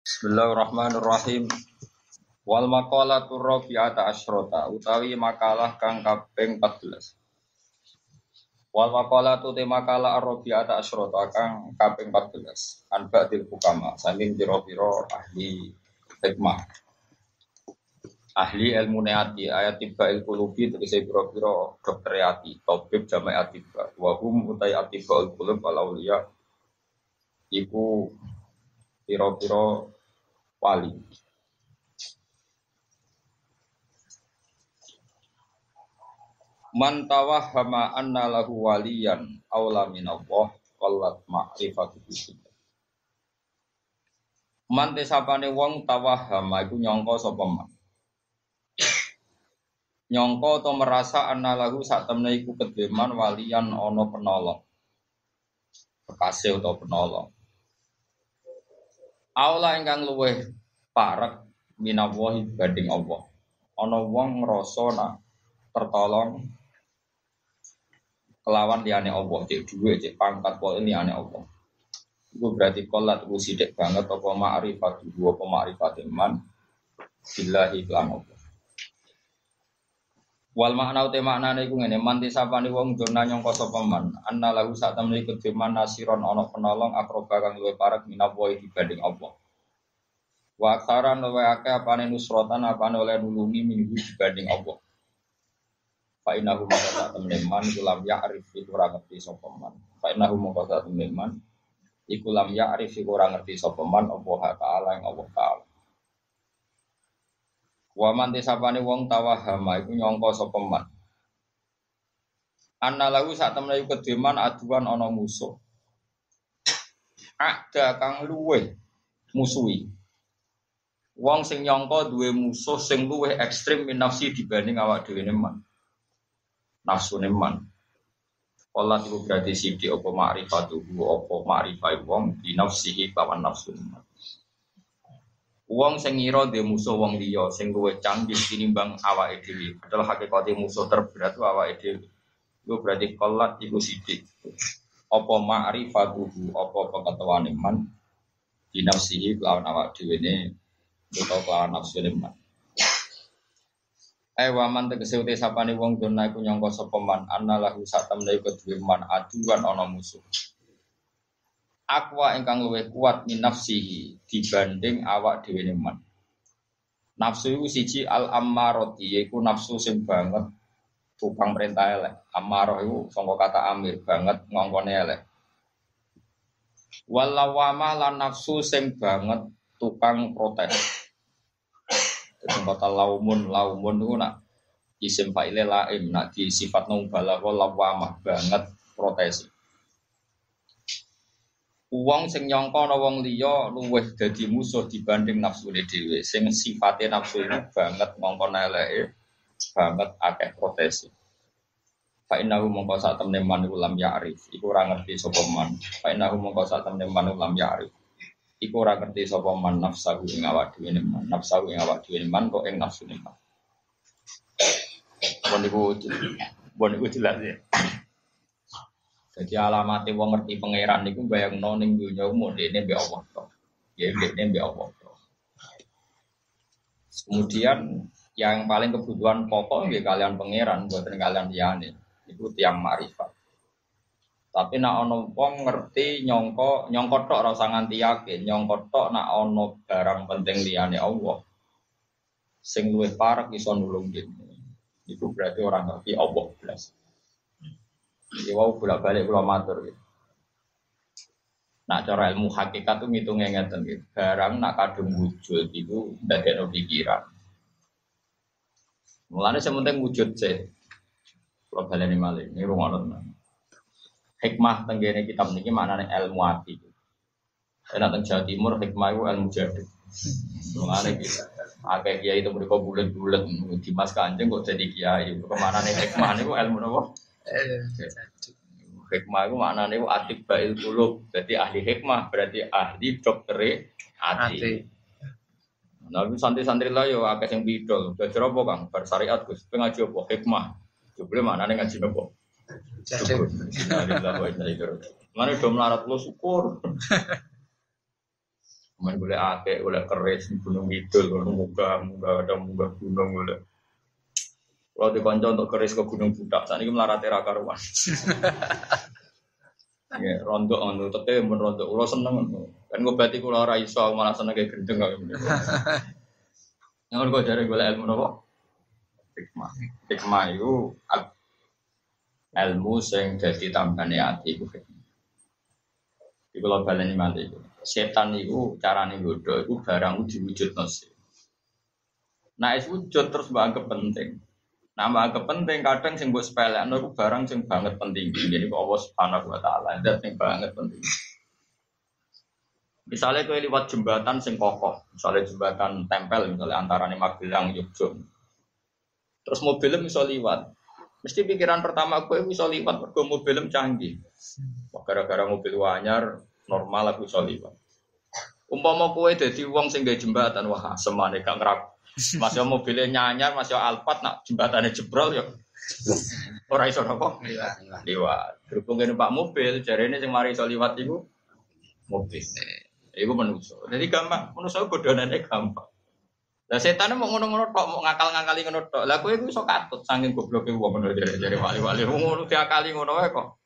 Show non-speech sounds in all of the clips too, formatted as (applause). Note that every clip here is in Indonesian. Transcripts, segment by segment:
Bismillahirrahmanirrahim. Wal maqalatu rabi'ata asyrota utawi makalah kang kaping 14. Wal maqalatu te makalah rabi'ata asyrota kang kaping 14. An ba'dil hukama saking pira-pira ahli hikmah. Ahli ilmu neati ayat tiba il kulubi tegese pira-pira dokter ati tabib jama'i atiba wa hum utai atiba il kulub wal auliya iku pira-pira wali. Man tawahhama anna lahu waliyan aula minallah qallat ma'rifatuhu Man tesapane wong tawahhama iku nyangka sapa man. Atau merasa anna lahu sak temne iku kedeman waliyan ana penolong. Kekasih atau penolong. Aula ingkang luweh parek minawahi banding Allah. Ana wong ngrasa nak tertolong kelawan liyane Allah, cek duwe, cek pangkat ini liyane Allah. Itu berarti kolat itu sidik banget apa ma'rifat dua apa ma'rifat iman billahi kelam Allah. Wal makna ute maknane iku ngene, man disapani wong dona nyangka sapa anna lahu sak temne kediman nasiron ana penolong akroba kang luwih parek minawa dibanding Allah. Wa aksaran luwih akeh apane nusrotan apane oleh nulungi minggu dibanding Allah. Fa innahu maka sak temne man iku lam ya'rif iku ora ngerti sapa man. Fa innahu maka sak temne man iku lam ya'rif iku ora ngerti sapa Allah taala ing Allah taala. Wa man tisapane wong tawahama iku nyangka sapa man. Anna lahu sak temne iku kedeman aduan ana musuh. Ada kang luwe musuhi. Wong sing nyangka duwe musuh sing luwih ekstrim nafsi dibanding awak dhewe man. Nafsu man. Allah itu berarti sidi apa ma'rifatuhu apa ma'rifai wong di nafsihi kawan nafsu man. Wong sing ngira dhe musuh wong liya sing luwih canggih tinimbang awake dhewe. Padahal hakikate musuh terberat ku awake dhewe. Itu berarti kolat iku sidik. Apa ma'rifatuhu apa pengetahuan iman di nafsihi lawan awak dhewe ne utawa kelawan nafsu man. Eh waman tegese uti sapane wong dona iku nyangka sapa man anna lahu sak iku duwe man aduan ana musuh. Akwa ingkang luwih kuat min nafsihi dibanding awak dhewe man. Nafsu iku siji al ammarati yaiku nafsu sing banget tukang perintah elek. Ammarah iku sangka kata amir banget ngongkone elek. Walawama lan nafsu sing banget tukang protes. Jadi kata laumun, laumun itu nak isim fa'ile laim, nak di sifat nubalah lawamah banget protes. Uang sing nyongko ana wong liya luwih dadi musuh dibanding nafsu dhewe. Sing sifate nafsu ini banget ngongkon eleke, banget akeh protes. Fa innahu mongko sak temne man ulam ya'rif, iku ngerti sapa man. Fa innahu mongko sak temne man ulam ya'rif iku ngerti sapa man nafsahu ing awak dhewe man nafsahu ing awak dhewe man kok ing nafsu ne man bon iku bon iku jelas ya jadi alamat wong ngerti pangeran niku bayangno ning dunya umum dene mbek Allah to ya dene mbek Allah to kemudian yang paling kebutuhan pokok nggih kalian pangeran buatan kalian liyane itu tiang marifat tapi nak ono wong ngerti nyongko nyongko tok ora usah nganti yakin, nyongko tok nak ono barang penting liyane Allah. Sing luwih parek iso nulung dene. Itu berarti orang ngerti Allah belas. Iki wau bolak-balik kula matur gitu. Nak cara ilmu hakikat tuh ngitungnya ngeten gitu. Barang nak kadung wujud itu ndadekno pikiran. Mulane sementing wujud sih. Kalau baleni malih, ini rungono hikmah tenggene kitab niki maknane ilmu ati. Enak teng Jawa Timur hikmah itu ilmu jadi. Mengenai kita, agak kiai itu mereka bulat-bulat di mas kanjeng kok jadi kiai. Ke mana nih hikmah itu ilmu apa? Hikmah itu maknanya itu atik bail kulub. Jadi ahli hikmah berarti ahli dokter ati. Nah, santri-santri lah yo akeh sing bidol. Belajar apa Kang? Bersyariat Gus. Pengaji apa? Hikmah. Coba mana nih ngaji apa? Mana udah melarat lo syukur. (laughs) Main boleh akeh, boleh keris, gunung itu, munggah, munggah, ada munggah gunung, boleh. Kalau di konco untuk keris ke gunung budak, saat ini melarat era karuan. (laughs) Ya, rontok anu, tapi yang rontok, ulo seneng. Kan gue berarti kalau orang iso malah seneng kayak gendeng ini. Yang gue cari gue ilmu nopo, hikmah. Hikmah itu ilmu sing jadi tambahane ati iku hikmah. Iku lho baleni mati. Setan iku carane nggodho iku barang diwujudno sih. Nah, wujud terus mbak penting. Nama kepenting kadang sing mbok sepelekno iku barang sing banget penting. Jadi Allah Subhanahu wa taala dat sing banget penting. Misalnya kau lewat jembatan sing kokoh, misalnya jembatan tempel, misalnya antara nih Magelang, Yogyakarta. Terus mobilnya misal lewat, mesti pikiran pertama aku bisa lewat mergo mobilnya canggih. Gara-gara mobil wanyar normal aku bisa lewat. Umpama kue jadi uang sing jembatan, wah semane gak masih mobilnya nyanyar, masih alpat, nak jembatannya jebrol ya. Orang iso apa? Liwat. Berhubung ini pak mobil, jadi ini yang mari iso liwat itu mobil. Iku manusia. Jadi gampang, manusia godonannya gampang. Lah setan mau ngono-ngono tok, mau ngakal-ngakali ngono tok. Lah kowe iku iso katut saking gobloke wong ngono jare-jare wali-wali ngono diakali ngono wae kok.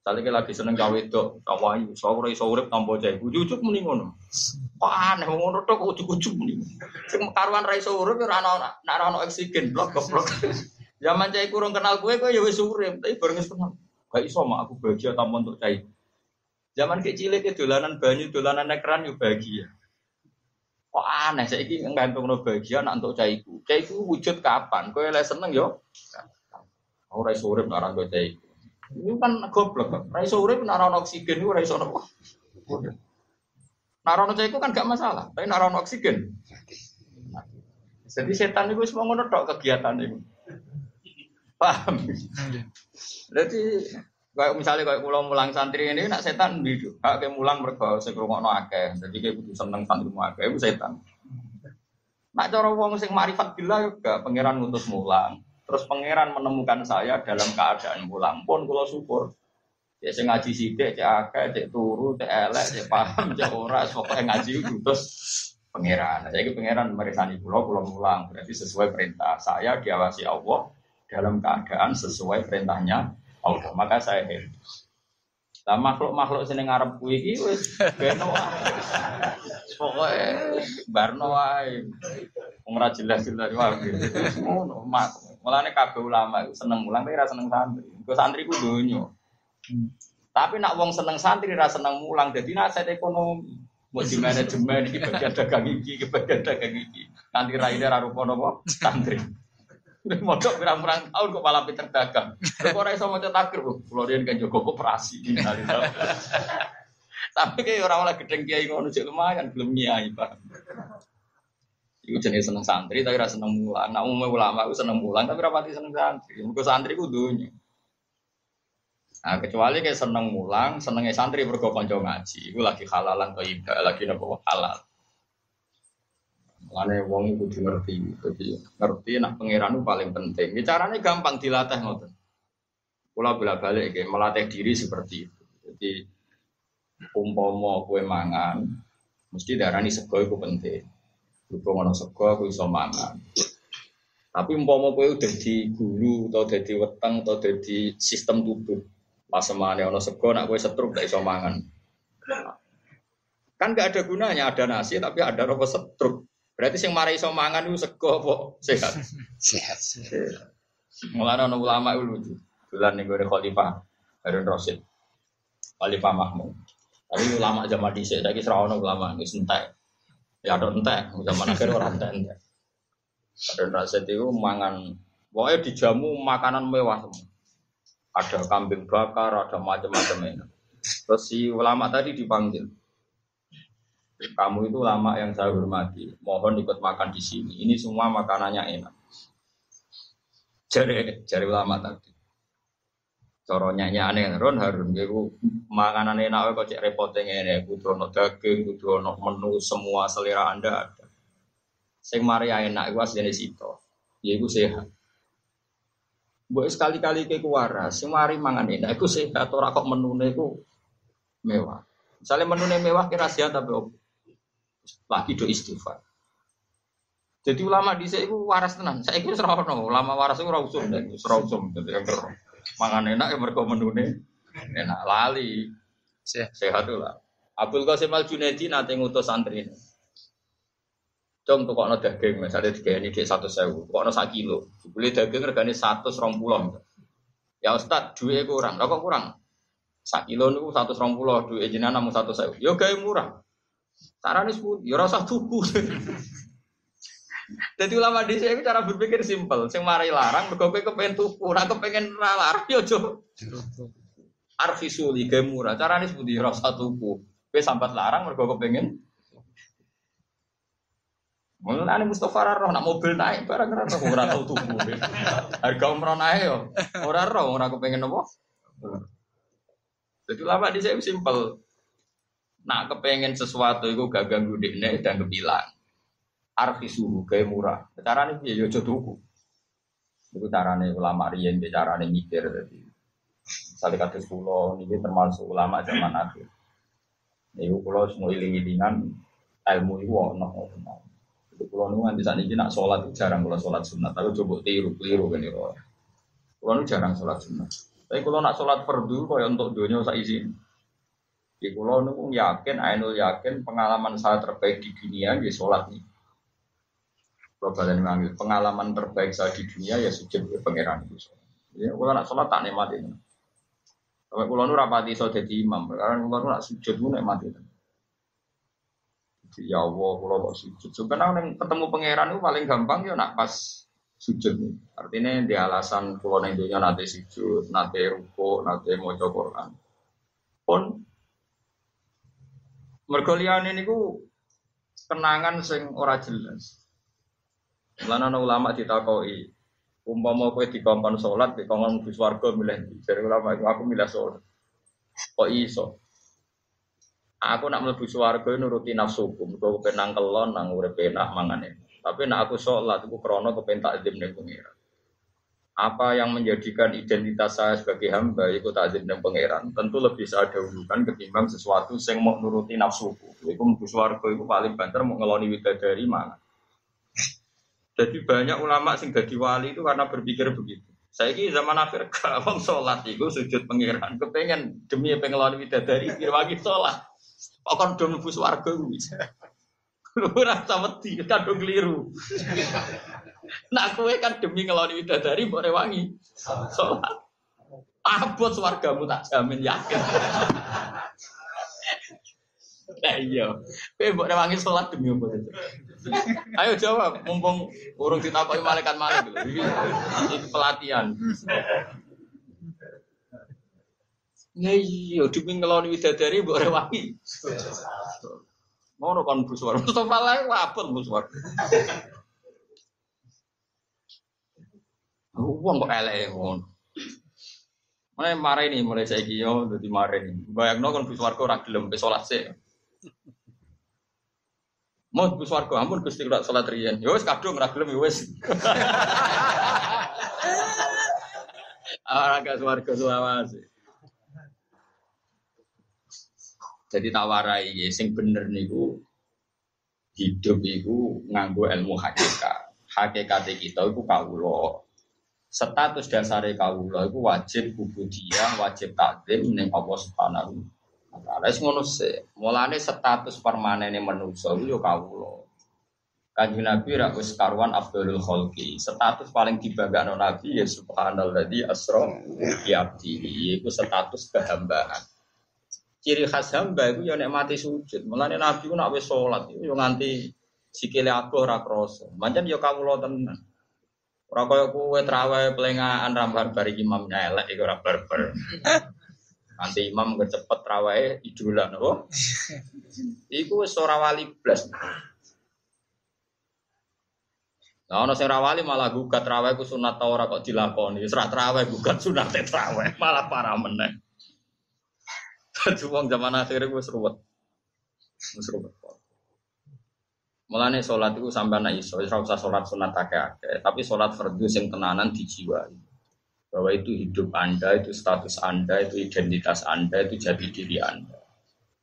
Salike lagi seneng gawe itu, tawayu, sore iso urip tanpa jahe. Ujuk muni ngono. Kok aneh ngono tok ujuk-ujuk muni. Sing karuan ra iso urip ora ana nek ana oksigen blok goblok. (laughs) Zaman cai kurang kenal kue kue ya wis urip, tapi bareng wis kenal. Gak iso mak aku bahagia tanpa untuk cai. Zaman kecil ke dolanan banyu, dolanan ekran yo bahagia. Kok aneh saya ini ngantung no bahagia nak untuk caiku. Caiku wujud kapan? Kue lek seneng yo. Ora iso urip nek ora caiku. Ini kan goblok. Raiso urip naron oksigen itu raiso nopo. Naron itu kan gak masalah, tapi naron oksigen. Jadi setan itu semua ngono tok kegiatan itu. Paham? Jadi kayak misalnya kayak pulau mulang santri ini nak setan bidu. Kayak mulang mereka sekrungokno akeh. Jadi kayak butuh seneng santri akeh itu setan. Nak cara wong sing marifat bila juga pangeran ngutus mulang. Terus pangeran menemukan saya dalam keadaan pulang pun kalau syukur. Cek sing ngaji sithik, cek akeh, cek turu, cek elek, cek paham, cek ora, pokoke ngaji terus pangeran. Nah, saya pangeran meresani pulau pulau mulang berarti sesuai perintah saya diawasi Allah dalam keadaan sesuai perintahnya Allah. Maka saya happy. Lah makhluk-makhluk sing ngarep kuwi iki wis beno. Pokoke barno wae. Wong ora jelas-jelas wae. Ngono, mak. Mulane kabeh ulama itu seneng mulang tapi ra seneng santri. Engko santri ku. Hmm. Tapi nak wong seneng santri ra seneng mulang dadi nasihat ekonomi. Mau di manajemen iki bagian dagang iki, bagian dagang iki. Nanti raine ra rupa santri. Modok pirang-pirang tahun kok malah pinter dagang. Kok ora iso maca takir, kula riyen kan jogo koperasi. Tapi kayak orang orang gedeng kiai ngono sih lumayan belum nyai pak. Iku jenis seneng santri tapi rasa seneng mulang. Nak umum ulama aku seneng mulang tapi rapati seneng santri. Muka santri ku dunia. Nah, kecuali kayak seneng mulang, senengnya santri bergo konco ngaji. Iku lagi halalan atau iba, lagi nopo halal. Mana wong itu ngerti, jadi ngerti nak pangeran itu paling penting. Caranya gampang dilatih ngoten. Kula bila balik kayak melatih diri seperti itu. Jadi umpomo kue mangan, mesti darani sego itu penting. Berhubung ono sego aku iso mangan. Tapi umpama kowe udah di gulu atau di weteng atau di sistem tubuh. Pas semane ono sego nak kowe setruk gak iso mangan. Kan gak ada gunanya ada nasi tapi ada apa setruk. Berarti sing marai iso mangan itu sego apa sehat? Sehat. Mulane ono ulama itu lucu. Bulan ning gore khalifah Harun Rasid. Khalifah Mahmud. Tapi ulama zaman dhisik saiki ora ono ulama wis entek. Ya ada entek, zaman akhir orang entek. Ada nasihat itu mangan, pokoknya dijamu makanan mewah semua. Ada kambing bakar, ada macam-macam ini. Terus si ulama tadi dipanggil. Kamu itu ulama yang saya hormati. Mohon ikut makan di sini. Ini semua makanannya enak. Jari, jari ulama tadi. Coronya aneh Ron Harun iku makanan enak kok cek repotnya ini kudu ono daging, kudu ono menu semua selera Anda ada. Sing mari enak iku asline sito. Ya iku sehat. Mbok sekali-kali ke waras, sing mari mangan enak iku sehat ora kok menune iku mewah. Misalnya menu mewah kira sihat tapi lagi do istighfar. Jadi ulama di sini itu waras tenan. Saya kira serono. Ulama waras itu rausum dan serousum. Jadi yang mangan enak ya mereka menune enak lali sehat tuh lah. Abdul Qasim Al Junaidi nanti ngutus santri ini. Dong tuh kok daging, misalnya tiga ini di satu sewu, kok no sak kilo, beli daging regane satu serong pulau. Ya Ustad, duit kurang, lah kok kurang? Sak kilo niku satu serong pulau, duit jenengan namun satu sewu. Yo ya gaya murah. Caranya sepuluh, ya rasa tuku. Jadi (laughs) ulama di sini cara berpikir simpel. Sing mari larang, mergo kowe kepengen tuku, ora kepengen larang yo jo. Arfisuli gawe murah. Carane sepundi rasa tuku. Kowe sambat larang mergo kepengen Mulane Mustafa roh nak mobil naik barang ora roh ora tau tuku. Harga umroh naik yo. Ora roh ora kepengen apa. Jadi ulama di sini simpel. Nak kepengen sesuatu itu gak ganggu dekne dan kebilang suhu kayak murah. Carane piye yo tuku. Iku carane ulama riyen carane mikir tadi. Misalnya kata sekolah ini termasuk ulama zaman akhir. Iku kula semua iling-ilingan ilmu itu ono. Kula nu nganti sakniki nak sholat jarang kula sholat sunat, tapi coba tiru-tiru kan itu. Kula nu jarang sholat sunat. Tapi kalau nak sholat fardu kaya untuk dunia sak izin. Di kulo nu yakin, ainul yakin pengalaman saya terbaik di dunia di sholat nih. Kalau ngambil pengalaman terbaik saya di dunia ya sujud ke pangeran itu. Ya, kalau nak sholat tak nikmati. Kalau kalau nu rapati so jadi imam, karena kalau nak sujud nu Ya Allah, kalau kok sujud. Sebenarnya ketemu pangeran itu paling gampang ya nak pas sujud. Artinya di alasan kalau neng nanti sujud, nanti ruko, nanti mau Quran. Pun mergolian ini ku kenangan sing ora jelas. Lan ana ulama ditakoi, umpama kowe dikongkon salat, dikongkon mlebu swarga milih Jadi ulama aku milih salat. Kok iso? Aku nak mlebu swarga nuruti nafsuku, mergo kepen kelon nang urip enak mangane. Tapi nak aku sholat, aku krono kepen takzim ning pengiran. Apa yang menjadikan identitas saya sebagai hamba itu takzim ning pangeran tentu lebih saya dahulukan ketimbang sesuatu yang mau nuruti nafsuku. Iku mlebu swarga iku paling banter mau ngeloni widadari mana. Jadi banyak ulama sing jadi wali itu karena berpikir begitu. Saya ini zaman akhir (laughs) kalau sholat itu sujud pengiran, kepengen demi pengelolaan widadari lagi sholat. Pokoknya dong nubus warga Lu rasa mati, kadung keliru. Nah kue kan demi ngeloni widadari boleh wangi sholat. Abot wargamu tak jamin yakin. Nah iya, kowe mbok rewangi salat demi apa itu? Ayo jawab, mumpung urung ditakoki malaikat malaikat gitu. Ini pelatihan. Ya iya, demi ngeloni widadari mbok rewangi. Ngono kon buswar. Mustafa lae wapun buswar. Wong kok elek ngono. Mulai marah ini, mulai saya yo, jadi marah ini. Bayang no kan buswargo ora gelem, besolat sih. Mau Gus Wargo, ampun Gusti kula salat riyen. Ya wis kadung ora gelem ya wis. (laughs) Ora Gus Wargo suawase. Jadi tawarai ya, sing bener niku hidup itu nganggo ilmu hakikat. Hakikat kita itu kawula. Status dasar kawula itu wajib ubudiyah, wajib takdim ning Allah Subhanahu taala. Wis ngono. Mulane status permanene manusa iku yo kawula. Kanjeng Nabi ra wis karuan Abdul Khalqi. Status paling dibanggakan Nabi ya subhanalladzi asra bi abdihi. Iku status kehambaan. Ciri khas hamba itu ya nek mati sujud. Mulane Nabi ku nak wis salat yo nganti sikile abuh ora krasa. Pancen yo kawula tenan. Ora kaya kowe trawe pelengahan rambar bar imam nyelek iku ora barbar. (laughs) Nanti imam kecepet rawai idola nopo. (laughs) Iku wis ora wali blas. Nah, ono sing rawali malah gugat rawai ku sunat ta ora kok dilakoni. Wis ra rawai gugat sunat malah parah meneh. Wong zaman akhir wis ruwet. Wis ruwet. Mulane sholat itu sampai anak iso, ora usah sholat sunat akeh-akeh, tapi sholat fardu sing tenanan dijiwai bahwa itu hidup Anda, itu status Anda, itu identitas Anda, itu jadi diri Anda.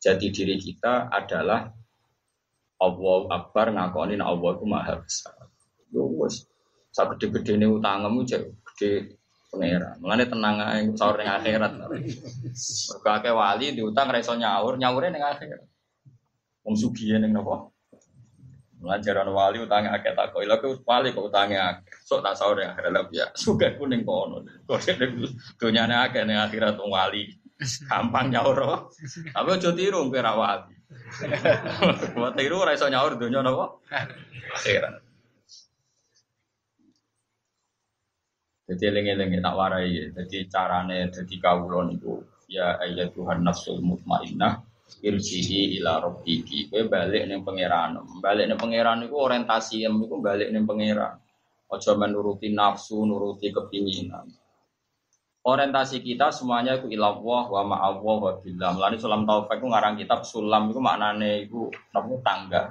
jati diri kita adalah Allah Akbar ngakoni nah Allah itu maha besar. Yo wes, sak gede-gede ini utangmu gede pangeran. Mulane tenang ae sahur ning akhirat. Mergo akeh wali diutang ra iso nyaur, nyaure ning akhirat. Wong sugih ning napa? Melajaran wali utangnya akeh tak kok. Iku wali kok utangnya akeh. Sok tak sahur ning akhirat ya. Sugih ku ning kono. Kok dunyane akeh ning akhirat wong wali. Gampang nyaur. Tapi aja tiru kowe ra wali. Wa tiru ora iso nyaur donya napa? Akhirat. Jadi eling-eling tak warai. Jadi carane jadi kawula niku ya ayat Tuhan nafsul mutmainnah irjihi ila rabbiki. Kowe balik ning pangeran. Balik ning pangeran niku orientasi niku balik ning pangeran. Aja menuruti nafsu, nuruti kepinginan. Orientasi kita semuanya itu ilallah wa ma'allah wa billah. Melani sulam taufik itu ngarang kitab sulam itu maknanya itu namanya tangga.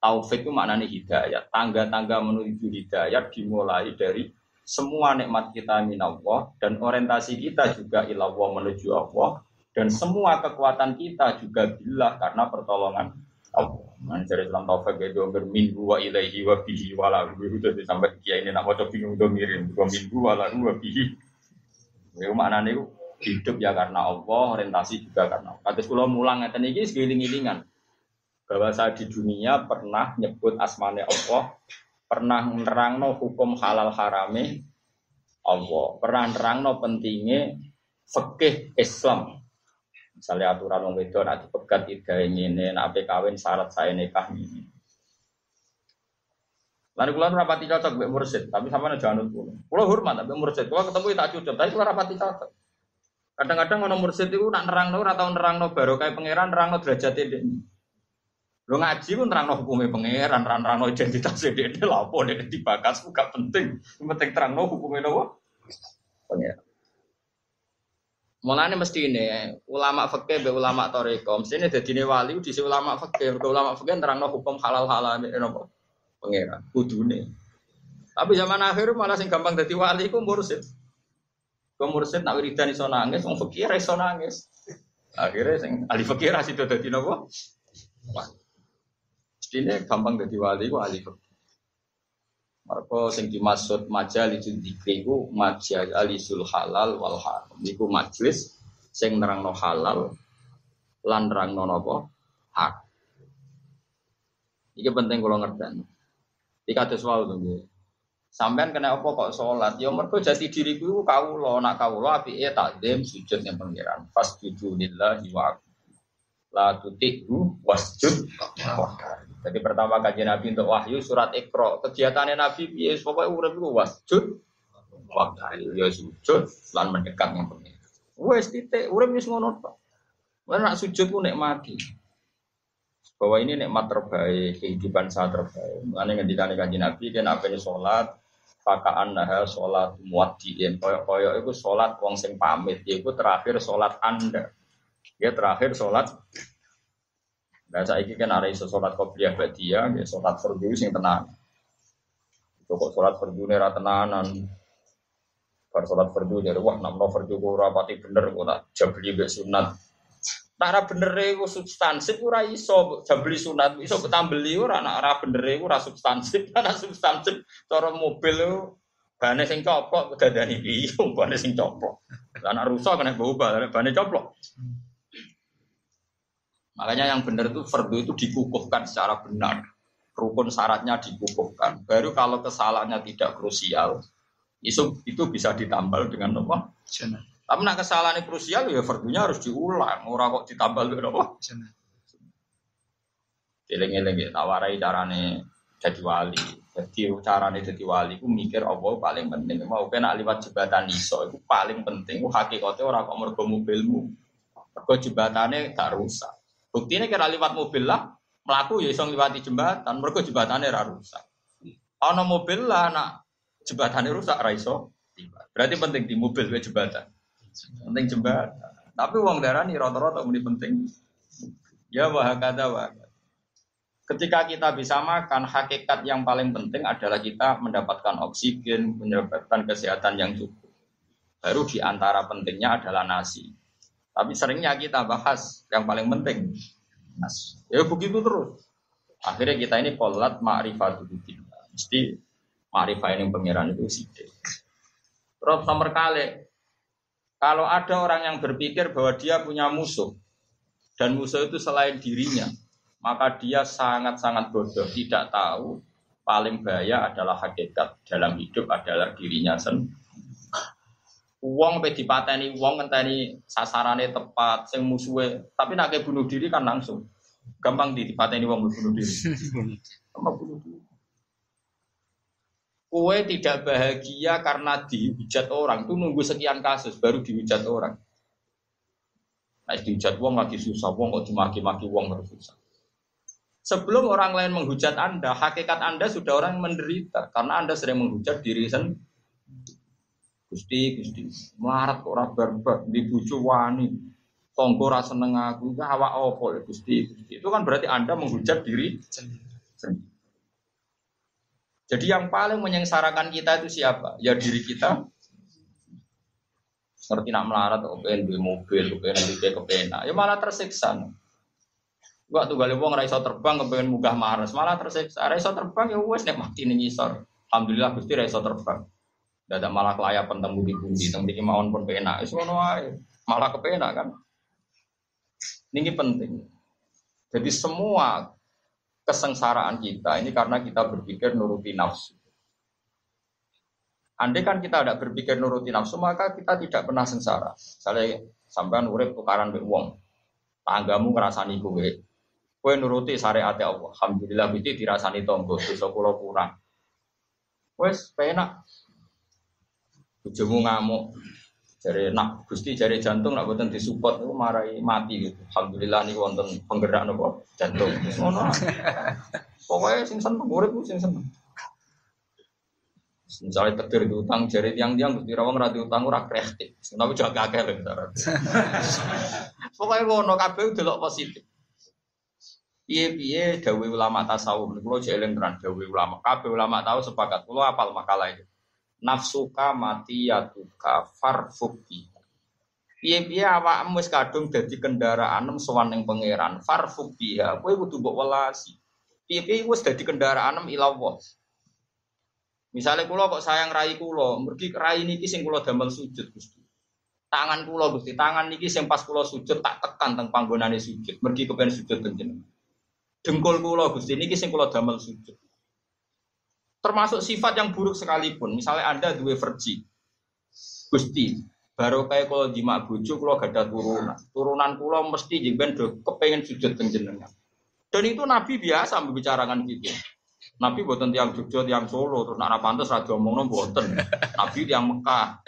Taufik itu maknanya hidayat. Tangga-tangga menuju hidayat dimulai dari semua nikmat kita minallah dan orientasi kita juga ilallah menuju Allah dan semua kekuatan kita juga bila karena pertolongan Allah. Mencari Islam taufik itu berminggu wa ilaihi wa bihi wa lahu itu sampai kia ini nak baca bingung udah mirim wa minggu wa lahu wa bihi. Itu maknanya itu hidup ya karena Allah, orientasi juga karena Allah. Kata sekolah mulang ngeten iki segiling-gilingan bahwa saya di dunia pernah nyebut asmane Allah pernah nerangno hukum halal harame Allah, pernah nerangno pentingnya fikih Islam. Misalnya aturan wong wedok nak dipegat ida ini, nak ape kawin syarat saya nikah ini. Lalu kulo rapati cocok mbek mursid, tapi sama jangan nutut. Kulo hormat mbek mursid, kulo ketemu tak cukup, tapi kulo rapati cocok. Kadang-kadang ono mursid itu nak nerangno ora tau nerangno baru kayak pangeran nerangno derajat ini. Lo ngaji pun terang hukumnya pangeran, terang terang identitas dia ini lapo dia dibakas bukan penting, penting terang hukumnya nopo pangeran. Mulane mesti ini ulama fakih be ulama toriko, mesti ini jadi wali di si ulama fakih, ulama fakih terang hukum halal halal ini nopo pangeran, kudune. Tapi zaman akhir malah sing gampang jadi wali ku mursid. Ku mursid nak wiridan iso nangis, wong fakir iso nangis. Akhirnya sing ahli fakir itu jadi nopo. Wah. Ini gampang jadi wali ku ahli fikih. Mereka sing dimaksud majalisul dzikri ku majalisul halal wal haram. Iku majlis sing nerangno halal lan nerangno napa? Hak. Iki penting kalau ngerti. Iki kados wae to. Sampean kena apa kok sholat? Ya mergo jati diriku kawula, nak kawula apike takdim sujud yang pengiran. Fasjudu lillahi wa la tuti'u wasjud jadi pertama kajian Nabi untuk wahyu surat Iqra. Kegiatannya Nabi ya pokoknya urip iku wasjud waktu ya sujud lan mendekat yang penting. Wes titik urip wis ngono tok. Wes nak sujud ku nikmati. Bahwa ini nikmat terbaik, kehidupan saat terbaik. Mengenai ngendikane kanjeng Nabi kan apa ini sholat, fakaan nah sholat muaddiin. Koyok-koyok itu sholat wong sing pamit, itu terakhir sholat anda. Ya terakhir sholat Nah saya kan ada sholat kopiah badia, ya sholat fardu sing tenang. Kok sholat fardu nera tenanan. Bar sholat fardu jadi wah namno fardu kok rapati bener kok tak jabli be sunat. Nah ra bener iku substansif ora iso jabli sunat, iso ketambeli ora nak ra bener iku ora substansif, (laughs) ana substansif cara mobil bane sing coplok dadani piye (laughs) bane sing coplok. Nak rusak kena bau bane coplok. Makanya yang benar itu fardu itu dikukuhkan secara benar. Rukun syaratnya dikukuhkan. Baru kalau kesalahannya tidak krusial, itu itu bisa ditambal dengan apa? Jana. Tapi nak kesalahan krusial ya fardunya harus diulang. Orang kok ditambal dengan apa? Eling-eling ya, tawarai carane jadi wali. Jadi carane jadi wali, aku mikir apa paling penting. Mau kena liwat jembatan iso, itu paling penting. Hakikatnya orang kok mergo mobilmu. Mergo jembatannya gak rusak. Bukti ini kira lewat mobil lah, melaku ya isong lewati jembatan, mereka jembatannya ra rusak. Ono mobil lah, nak jembatannya rusak ra iso. Berarti penting di mobil ke jembatan. Penting jembatan. Tapi uang darah nih rata-rata ini penting. Ya wah kata wah. Ketika kita bisa makan, hakikat yang paling penting adalah kita mendapatkan oksigen, mendapatkan kesehatan yang cukup. Baru di antara pentingnya adalah nasi. Tapi seringnya kita bahas yang paling penting. Nas. Ya begitu terus. Akhirnya kita ini kolat ma'rifatudin. Mesti ma'rifah ini pengiran itu sidik. Terus nomor kali, kalau ada orang yang berpikir bahwa dia punya musuh, dan musuh itu selain dirinya, maka dia sangat-sangat bodoh, tidak tahu paling bahaya adalah hakikat dalam hidup adalah dirinya sendiri. Uang pe dipateni uang ngenteni sasarannya tepat, sing musuhe, tapi nak bunuh diri kan langsung. Gampang di dipateni uang bunuh diri. (laughs) Gampang bunuh diri. Kue tidak bahagia karena dihujat orang itu nunggu sekian kasus baru dihujat orang. Nah, dihujat uang lagi susah, uang kok dimaki-maki uang harus susah. Sebelum orang lain menghujat Anda, hakikat Anda sudah orang menderita karena Anda sering menghujat diri sendiri. Gusti, Gusti, melarat kok ora barbar, di bucu wani, tonggo rasa seneng aku, awak opo ya Gusti, Gusti. Itu kan berarti Anda menghujat diri sendiri. Jadi yang paling menyengsarakan kita itu siapa? Ya diri kita. Seperti nak melarat, kepengen beli mobil, kepengen beli kepengen, ya malah tersiksa. Gak tuh gali wong raiso terbang, kepengen munggah Mars, malah tersiksa. Raiso terbang ya wes nek mati nih ngisor. Alhamdulillah gusti raiso terbang. Dadak malah kelayapan temu di bumi, temu di kemauan pun penak. Wis ngono Malah kepenak kan. Ini penting. Jadi semua kesengsaraan kita ini karena kita berpikir nuruti nafsu. Andai kan kita tidak berpikir nuruti nafsu, maka kita tidak pernah sengsara. Misalnya sampean urip tukaran be wong, tanggamu ngerasani kowe. Kowe nuruti syariat Allah. Alhamdulillah itu dirasani tonggo, dosa kula kurang. Wes penak. Bojomu ngamuk, Jari nak gusti jari jantung nak buatan disupport itu marai mati gitu. Alhamdulillah nih wonten penggerak nopo jantung. Ngono. Pokoknya sing seneng urip sing seneng. Misalnya tegir di utang jari tiang-tiang gusti rawang rati utang ora kreatif. Tapi juga kakek lho. Pokoknya ngono kabeh delok positif. Piye-piye dawe ulama tasawuf niku jeleng tenan dawe ulama. Kabeh ulama tahu sepakat. Kulo apal makalah itu nafsuka mati yatuka farfuki piye-piye awakmu wis kadung dadi kendaraan sowan ning pangeran? Farfuk biha kowe kudu mbok welasi. Piye-piye wis dadi kendaraan ila Allah Misalnya kulo kok sayang rai kulo, mergi rai niki sing kulo damel sujud Gusti. Tangan kulo Gusti, tangan niki sing pas kulo sujud tak tekan teng panggonane sujud, mergi kepen sujud teng jenengan. Dengkul kulo Gusti niki sing kulo damel sujud termasuk sifat yang buruk sekalipun. Misalnya Anda dua versi, Gusti, baru kayak kalau jima bojo kalau gak ada turunan. Turunan pulau mesti jengben do kepengen sujud jenengan. Dan itu Nabi biasa membicarakan gitu. Nabi buatan tiang Jogja, tiang Solo, terus nak pantas radio ngomong buatan. Nabi tiang Mekah.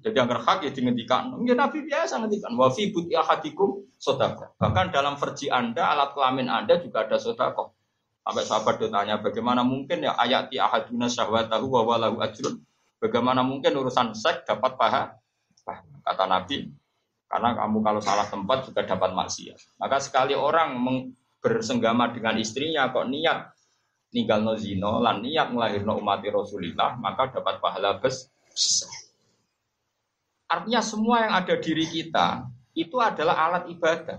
Jadi yang kerhak ya dihentikan. Ya Nabi biasa ngentikan. Wafi but hatikum sodako. Bahkan dalam versi Anda, alat kelamin Anda juga ada sodako. Sampai sahabat tanya bagaimana mungkin ya ayat ayati ahaduna syahwatahu wa walahu ajrun. Bagaimana mungkin urusan seks dapat paha? Kata Nabi, karena kamu kalau salah tempat juga dapat maksiat. Maka sekali orang bersenggama dengan istrinya kok niat ninggal no zino lan niat no umat Rasulullah maka dapat pahala besar. Artinya semua yang ada diri kita itu adalah alat ibadah.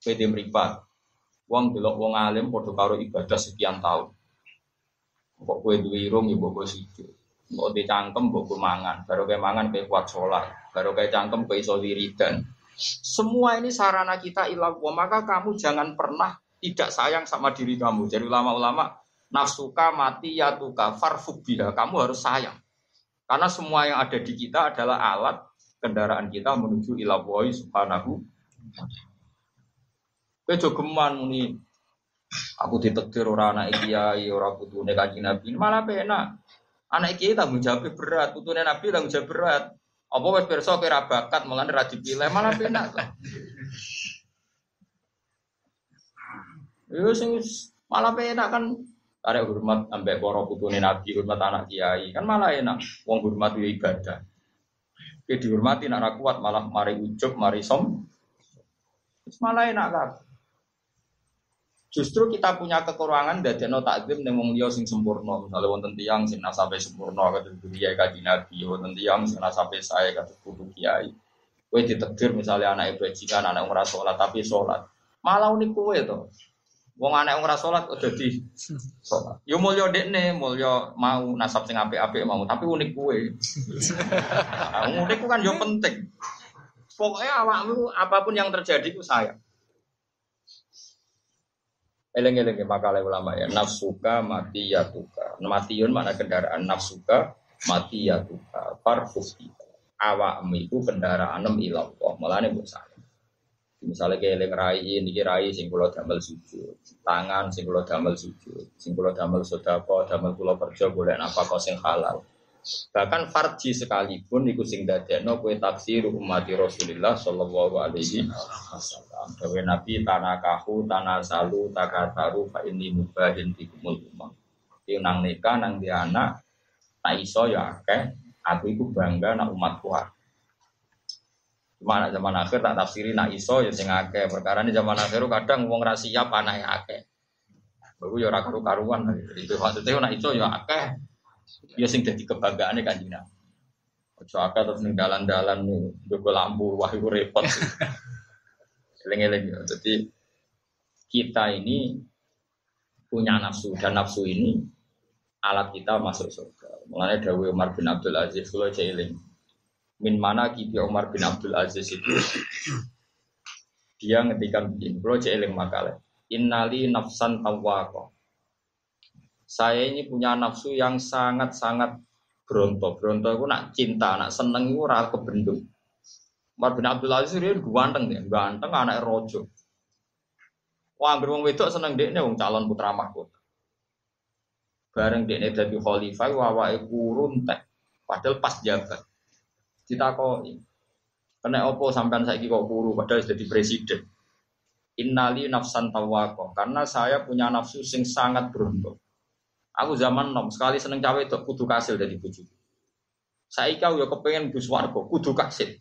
PD meripat, Wong delok wong alim padha karo ibadah sekian tahun. Kok kowe duwe irung ya mbok sujud. Mbok di cangkem mbok mangan, baru kayak mangan kayak kuat sholat, baru kayak cangkem kayak iso wiridan. Semua ini sarana kita ilah maka kamu jangan pernah tidak sayang sama diri kamu. Jadi ulama-ulama nafsuka mati ya tuka farfuk Kamu harus sayang. Karena semua yang ada di kita adalah alat kendaraan kita menuju ilah subhanahu Kowe jogeman muni aku ditektir ora anak kiai, ora putune kanjeng Nabi. Malah penak. Anak kiai tanggung jawab berat, putune Nabi tanggung jawab berat. Apa wis pirsa kira bakat mulane ra dipilih, malah penak. Yo sing malah penak kan arek hormat ambek para putune Nabi, hormat anak kiai. Kan malah enak wong hormat ibadah. Oke dihormati nak kuat malah mari ujub, mari som. Malah enak kan. Justru kita punya kekurangan dari no takdim ning wong sing sempurna. Misalnya wonten tiyang sing nasabe sempurna kados kiai kaji Nabi, wonten tiyang sing nasabe saya kados kudu kiai. Kue ditekdir misalnya anak ibu bajingan, anak ora sholat tapi sholat. Malah unik kue to. Wong anak ora sholat udah di sholat. Yo mulio dekne, mulio mau nasab sing apik-apik mau, tapi unik kue. Nah, unik kan yo penting. Pokoknya awakmu apa pun yang terjadi ku saya. Eleng-eleng makalah ulama ya nafsuka mati ya tuka. Matiun mana kendaraan nafsuka mati ya tuka. Farfuki awakmu iku kendaraanmu ilallah. Mulane mbok saya. Misalnya kayak eling rai ini rai sing kula damel sujud, tangan sing kula damel sujud, sing kula damel sedekah, damel kula kerja golek nafkah sing halal. Bahkan farji sekalipun iku sing dadekno kowe taksir umat Rasulullah sallallahu alaihi wasallam. Dewe Nabi tanakahu tanasalu takataru fa inni mubahin bikumul umam. Iki nang nikah nang di anak tak iso ya akeh aku iku bangga nak umatku Cuma nak zaman akhir tak tafsiri nak iso ya sing akeh. Perkara ini zaman akhir kadang wong ra siap anake akeh. Baru ya ora karu-karuan. Itu maksudnya nak iso ya akeh. Ya sing dadi kebanggaane Kanjeng Nabi. Ojo akeh terus ning dalan-dalan njogo lampu wah iku repot. (laughs) Eling-eling ya. Jadi kita ini punya nafsu dan nafsu ini alat kita masuk surga. Mulanya Dawi Umar bin Abdul Aziz kalau jeeling. Min mana kipi Umar bin Abdul Aziz itu dia ngetikan begini. Kalau jeeling makalah. Innali nafsan tawwaqo. Saya ini punya nafsu yang sangat-sangat bronto. Bronto itu nak cinta, nak seneng itu rasa kebendung. Umar bin Abdul Aziz dia ganteng deh, ganteng anak rojo. Wah, beruang wedok seneng deh, nih calon putra mahkota. Bareng dia jadi khalifah wawae kurun teh padahal pas jabat. Ditakoi kena opo sampean saiki kok kuru padahal jadi presiden. Innali nafsan tawako karena saya punya nafsu sing sangat beruntung aku zaman nom sekali seneng cawe itu kudu kasil dari bujuk saya kau ya kepengen bus warga kudu kasil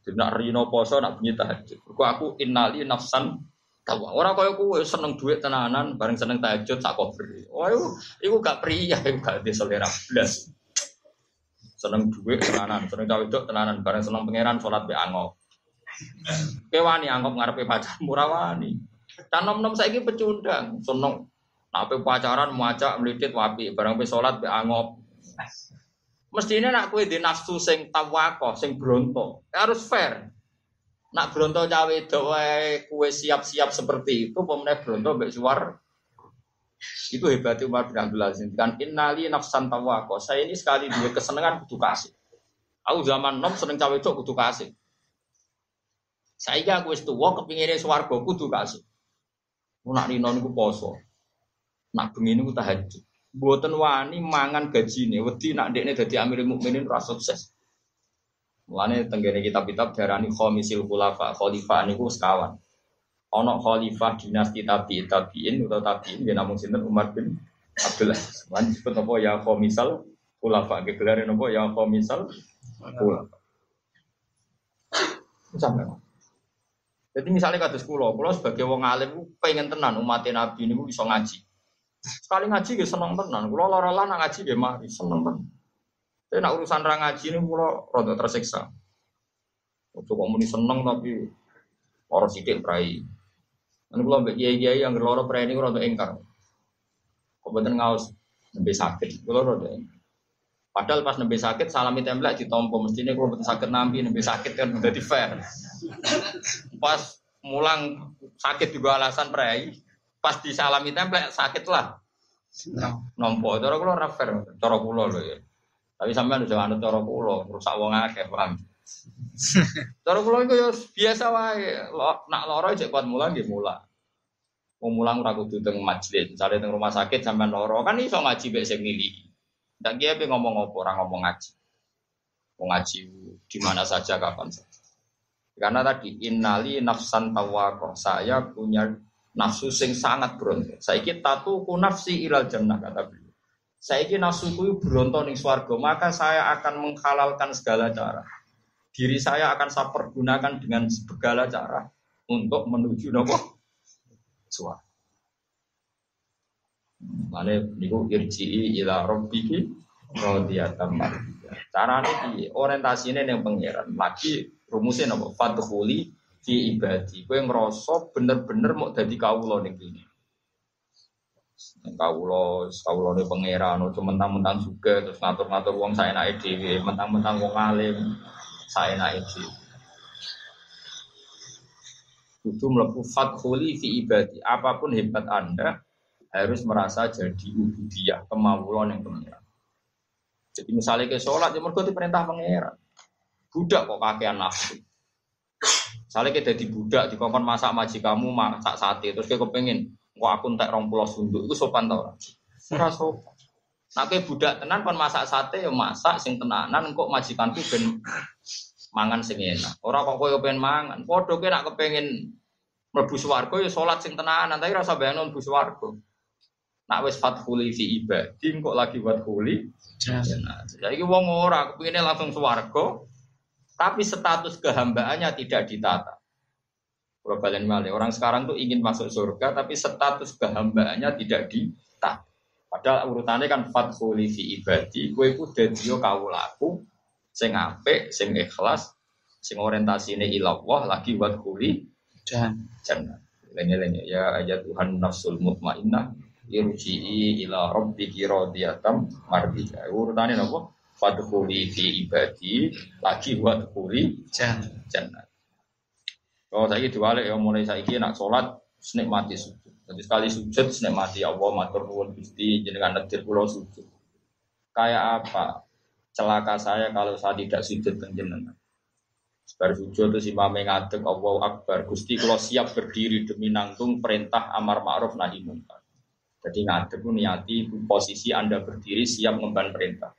tidak rino poso nak bunyi tahajud aku aku innali nafsan Tahu orang kaya kuwe seneng duit tenanan, bareng seneng tahajud tak kober. Oh, itu, gak pria, itu gak di selera belas. Seneng duit tenanan, seneng cawe itu tenanan, bareng seneng pangeran sholat be angop. Kewani angop ngarepe pacar murah wani. Dan nom saya pecundang, seneng. Nape pacaran muacak melitit wapi, bareng be sholat be angop. Mestinya nak kue di nafsu sing tawako, sing bronto, harus fair. Nak bronto cawe doa kue siap-siap seperti itu, pemenang bronto mbak suar. Itu hebatnya Umar bin Abdul Aziz. Kan innali nafsan tawako. Saya ini sekali dua kesenangan butuh kasih. Aku zaman nom seneng cawe cok butuh kasih. Saya gak kue tua kepinginnya suwargo kudu kasih. Nak rino niku poso. Nak bengi niku tahajud. Buatan wani mangan gaji nih. Wedi nak dekne dadi Amirul Mukminin rasa sukses. Mulane tenggene kitab-kitab darani khomisil khulafa, khalifah niku sekawan. Ono khalifah dinasti tabi tabiin atau tabiin ya namun sinten Umar bin Abdullah. Lan disebut apa ya khomisal khulafa. Gegelare napa ya khomisal khulafa. Sampai. Jadi misalnya kata sekolah, kalau sebagai wong alim, pengen tenan umat Nabi ini bisa ngaji. Sekali ngaji gak seneng tenan. Kalau lara nak ngaji gak mari seneng tenan. Tapi nak urusan orang ngaji ini mula rada tersiksa. Ojo kok muni seneng tapi orang sidik prai. Anu kula mbek kiai-kiai yang loro prai ini rada engkar. Kok boten ngaos nembe sakit. Kula rada Padahal pas nembe sakit salami templek ditompo mestine kula boten sakit nampi nembe sakit kan di fair. Pas mulang sakit juga alasan prai. Pas disalami templek sakit lah. Nompo, cara kula ora fair, cara kula lho ya. Tapi sampean udah anut cara kula, rusak wong akeh, paham. (laughs) Cara kula iku ya biasa wae. Nak lara cek kuat mulang nggih mulang. Wong mulang ora kudu teng majelis, misale teng rumah sakit sampean lara kan iso ngaji mek sing milih. Ndak kiye ngomong apa ora ngomong ngaji. Wong ngaji di mana saja kapan saja. Karena tadi innali nafsan tawaqo. Saya punya nafsu sing sangat berontak. Saiki tatu ku nafsi ilal jannah kata beliau. Ingin nafsuku berontok ning swarga, maka saya akan menghalalkan segala cara. Diri saya akan saya pergunakan dengan segala cara untuk menuju nopo swarga. Mane niku irji'i ila rabbiki radiyatan mardiyah. Carane piye? Orientasine ning pangeran. Lagi Rumusnya napa? Fadkhuli fi ibadi. Kowe ngrasa bener-bener mau dadi kawula ning kene. Ning kawula, kawulane pangeran, aja mentang-mentang juga terus ngatur-ngatur wong saenake dhewe, mentang-mentang wong alim saenake dhewe. Kudu mlebu fadkhuli fi ibadi. Apa pun hebat Anda harus merasa jadi ubudiyah, kemawulan yang pangeran. Jadi misalnya ke sholat, ya mereka perintah pangeran. Budak kok kakean nafsu. Misalnya kita jadi budak, di kongkon masak kamu masak sate, terus kayak kepengen, kok aku entek rong pulau sunduk, itu sopan tau Ora sopan. Nah kayak budak tenan kon masak sate ya masak sing tenanan kok majikan tuh ben mangan sing enak. Ora kok kowe pengen mangan. Padha kowe nak kepengen mlebu swarga ya salat sing tenanan, tapi rasa bayangno mlebu swarga. Nak wis fathuli fi ibadi kok lagi fathuli jadi wong ora kepinginnya langsung swarga tapi status kehambaannya tidak ditata. Kalau balen orang sekarang tuh ingin masuk surga tapi status kehambaannya tidak ditata. Padahal urutannya kan fathuli fi ibadi, kowe iku dadi kawulaku sing apik, sing ikhlas, sing orientasine ila Allah lagi buat kuli dan jannah. Lengi-lengi ya ayat Tuhan nafsul mutmainnah irji'i ila rabbiki radiyatan mardiyah. Urutane napa? Fadkhuli fi ibadi lagi wadkhuli jannah. Kalau saya diwalik ya mulai saya nak sholat mati sujud. Jadi sekali sujud mati Allah matur nuwun Gusti jenengan nedir kula sujud. Kayak apa? Celaka saya kalau saya tidak sujud jenengan. Bar sujud terus imam ngadeg Allah Akbar. Gusti kalau siap berdiri demi nanggung perintah amar ma'ruf nahi munkar. Jadi ngadep niati posisi Anda berdiri siap memban perintah.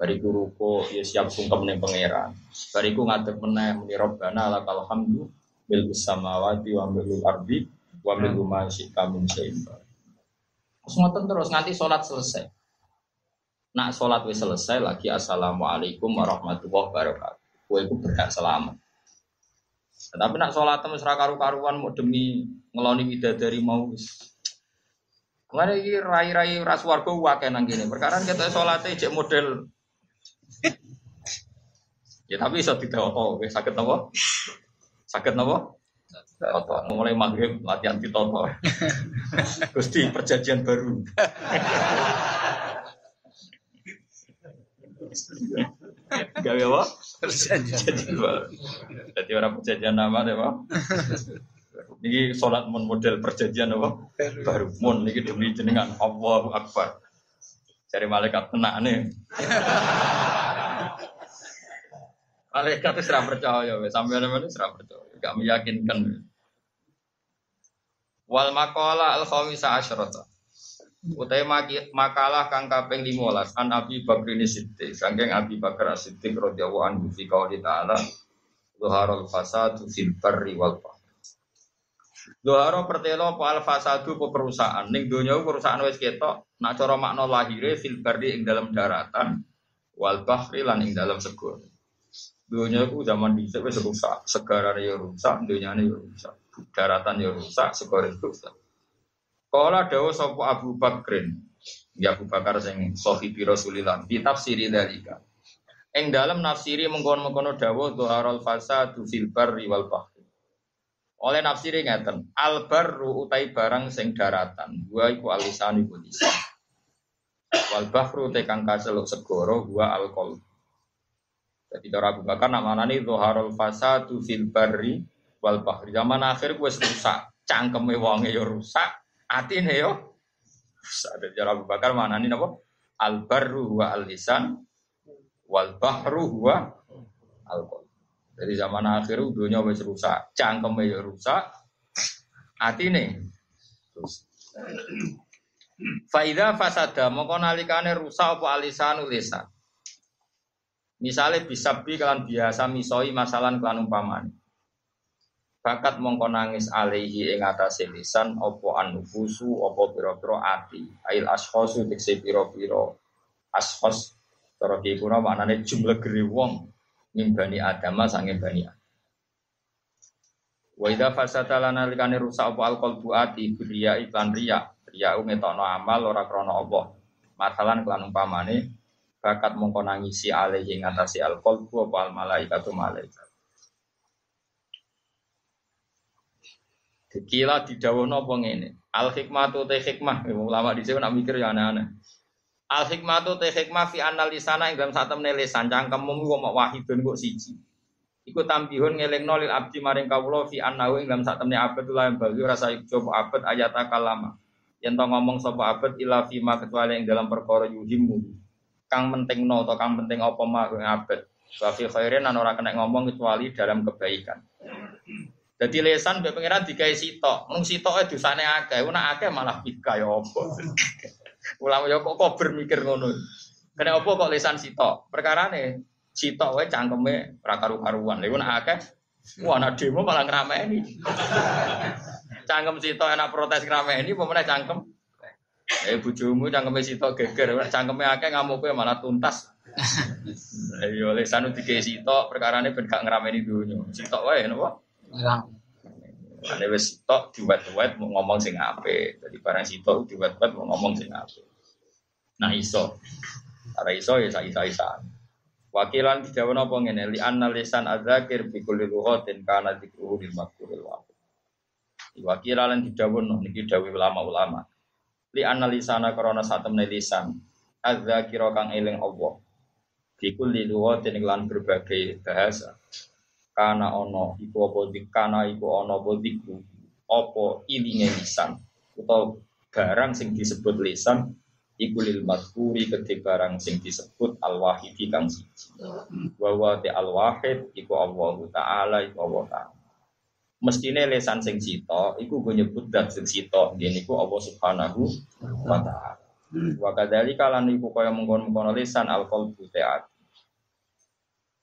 Bariku ruko ya siap sungkem ning pangeran. Bariku ngadep meneh muni robbana lakal hamdu bil samawati wa bil ardi wa bil ma syi'ta min syai'in. Terus ngoten terus nganti sholat selesai. Nak sholat wis selesai lagi assalamualaikum warahmatullahi wabarakatuh. Kue itu berhak selamat. Tapi nak sholat temes karu-karuan mau demi ngeloni dari mau wis Mana ini rai-rai ras warga wakai nang gini. Perkara kita sholatnya cek model. Ya tapi bisa tidak apa, sakit apa? Sakit apa? Toto. Mulai maghrib latihan di toto. (laughs) Gusti perjanjian baru. Gawe apa? Perjanjian baru. Jadi orang perjanjian nama deh, Pak. Ini sholat mon model perjanjian apa? Baru mon ini demi jenengan Allahu Akbar. Cari malaikat tenak nih. Malaikat itu serah percaya, sampai mana serah percaya, gak meyakinkan. Wal makola al khawisa asyrata. Utai makalah kang kaping 15 an Abi Bakr Siddiq, sangking Abi Bakar Siddiq radhiyallahu anhu fi qouli ta'ala Zuharul fasadu fil wal bahr Doharo pertelo apa al fasadu apa perusahaan. Ning donya perusahaan wis ketok, nak cara makna lahire fil ing dalam daratan wal bahri lan ing dalam segara. Donya ku zaman dhisik wis rusak, segarane ya rusak, donyane ya rusak. Daratan ya rusak, segara rusak. Kala dawuh sapa Abu Bakrin, ya Abu Bakar sing sahibi Rasulillah, di tafsiri dalika. Ing dalam nafsiri mengkono-mengkono dawuh doharul fasadu fil barri wal bahri. Oleh nafsiri ngeten, albaru utai barang sing daratan, gua iku alisan iku lisan. Wal bahru tekang kaseluk segoro gua alkohol. Jadi cara Abu Bakar nama nani zoharul fasadu fil barri wal bahri. Zaman akhir gue rusak, cangkeme wonge yo rusak, atine yo rusak. Jadi cara Abu Bakar mana nih napa? Al barru wa al lisan wal bahru wa alkohol. Dari zaman akhir dunia wis rusak, cangkem ya rusak, hati nih. Terus. Faida fasada mongko nalikane rusak apa alisan lisan. Misalnya bisa bi kalian biasa misoi masalah kelan umpaman. Bakat mongko nangis alaihi ing atase lisan apa anufusu apa pira-pira ati. Ail ashosu tekse pira-pira ashos cara kipura maknane jumlah gede wong min bani adama sange bani adam. Wa idza fasata lana likane rusak apa alqalbu ati riya iklan riya. Riya ngetokno amal ora krana Allah. Masalan kelan umpamane bakat mongko nangisi alaihi ngatasi alkohol qalbu apa al malaikatu malaikat. Dikila didawuhna apa ngene? Al hikmah. Tu te hikmah eh, ulama di nak mikir ya aneh-aneh. Al hikmah tu te hikmah fi analisana ing dalam satemene lisan. Cangkemmu kok mok wahidun kok siji. Iku tambihun ngelingno lil abdi maring kawula fi annahu ing dalam satemene abad la bagi rasa ibu abad ayata kalama. Yen to ngomong sapa abad ila fima kecuali ing dalam perkara yuhimmu. Kang pentingno atau kang penting apa mah abad. Wa fi khairin an ora kena ngomong kecuali dalam kebaikan. Jadi lesan mbek pangeran digawe sitok. Mung sitoke dosane akeh, ora akeh malah pika ya apa. (laughs) Ulama ya kok kok bermikir ngono. Kena apa kok lesan sitok? Perkarane sitok wae cangkeme ora karu-karuan. Lha nek akeh wah anak demo malah ngrameni. (laughs) Cangkem sitok enak protes ngrameni apa meneh cangkem Eh bojomu cangkeme sitok geger, cangkeme akeh ngamuke malah tuntas. (laughs) Ayo lesan digawe sitok perkarane ben gak ngrameni donya. Sitok wae napa? Ane wis tok diwat-wat mau ngomong sing apik. Jadi barang sitok diwat-wat mau ngomong sing apik. Nah iso. Ora iso ya sak isa-isa. Wakilan dijawab apa ngene li anna lisan adzakir bi kulli lughatin kana dzikruhu lil makuril waqi. Wakilan dijawab niki dawuh ulama-ulama. Li anna lisana krana satemene lisan adzakira kang eling Allah. Bi kulli lughatin lan berbagai bahasa. Kana ono iku apa dikana iku ono apa diku apa ilinge lisan. Utawa barang sing disebut lisan iku lil madhuri kedhe barang sing disebut al wahidi kang siji. Wa wa al wahid iku Allah taala iku Allah taala mestine lesan sing sita iku go nyebut dat sing sita ngene iku Allah subhanahu wa taala wa kadzalika lan iku kaya mengkon-mengkon lesan al qalbu ta'at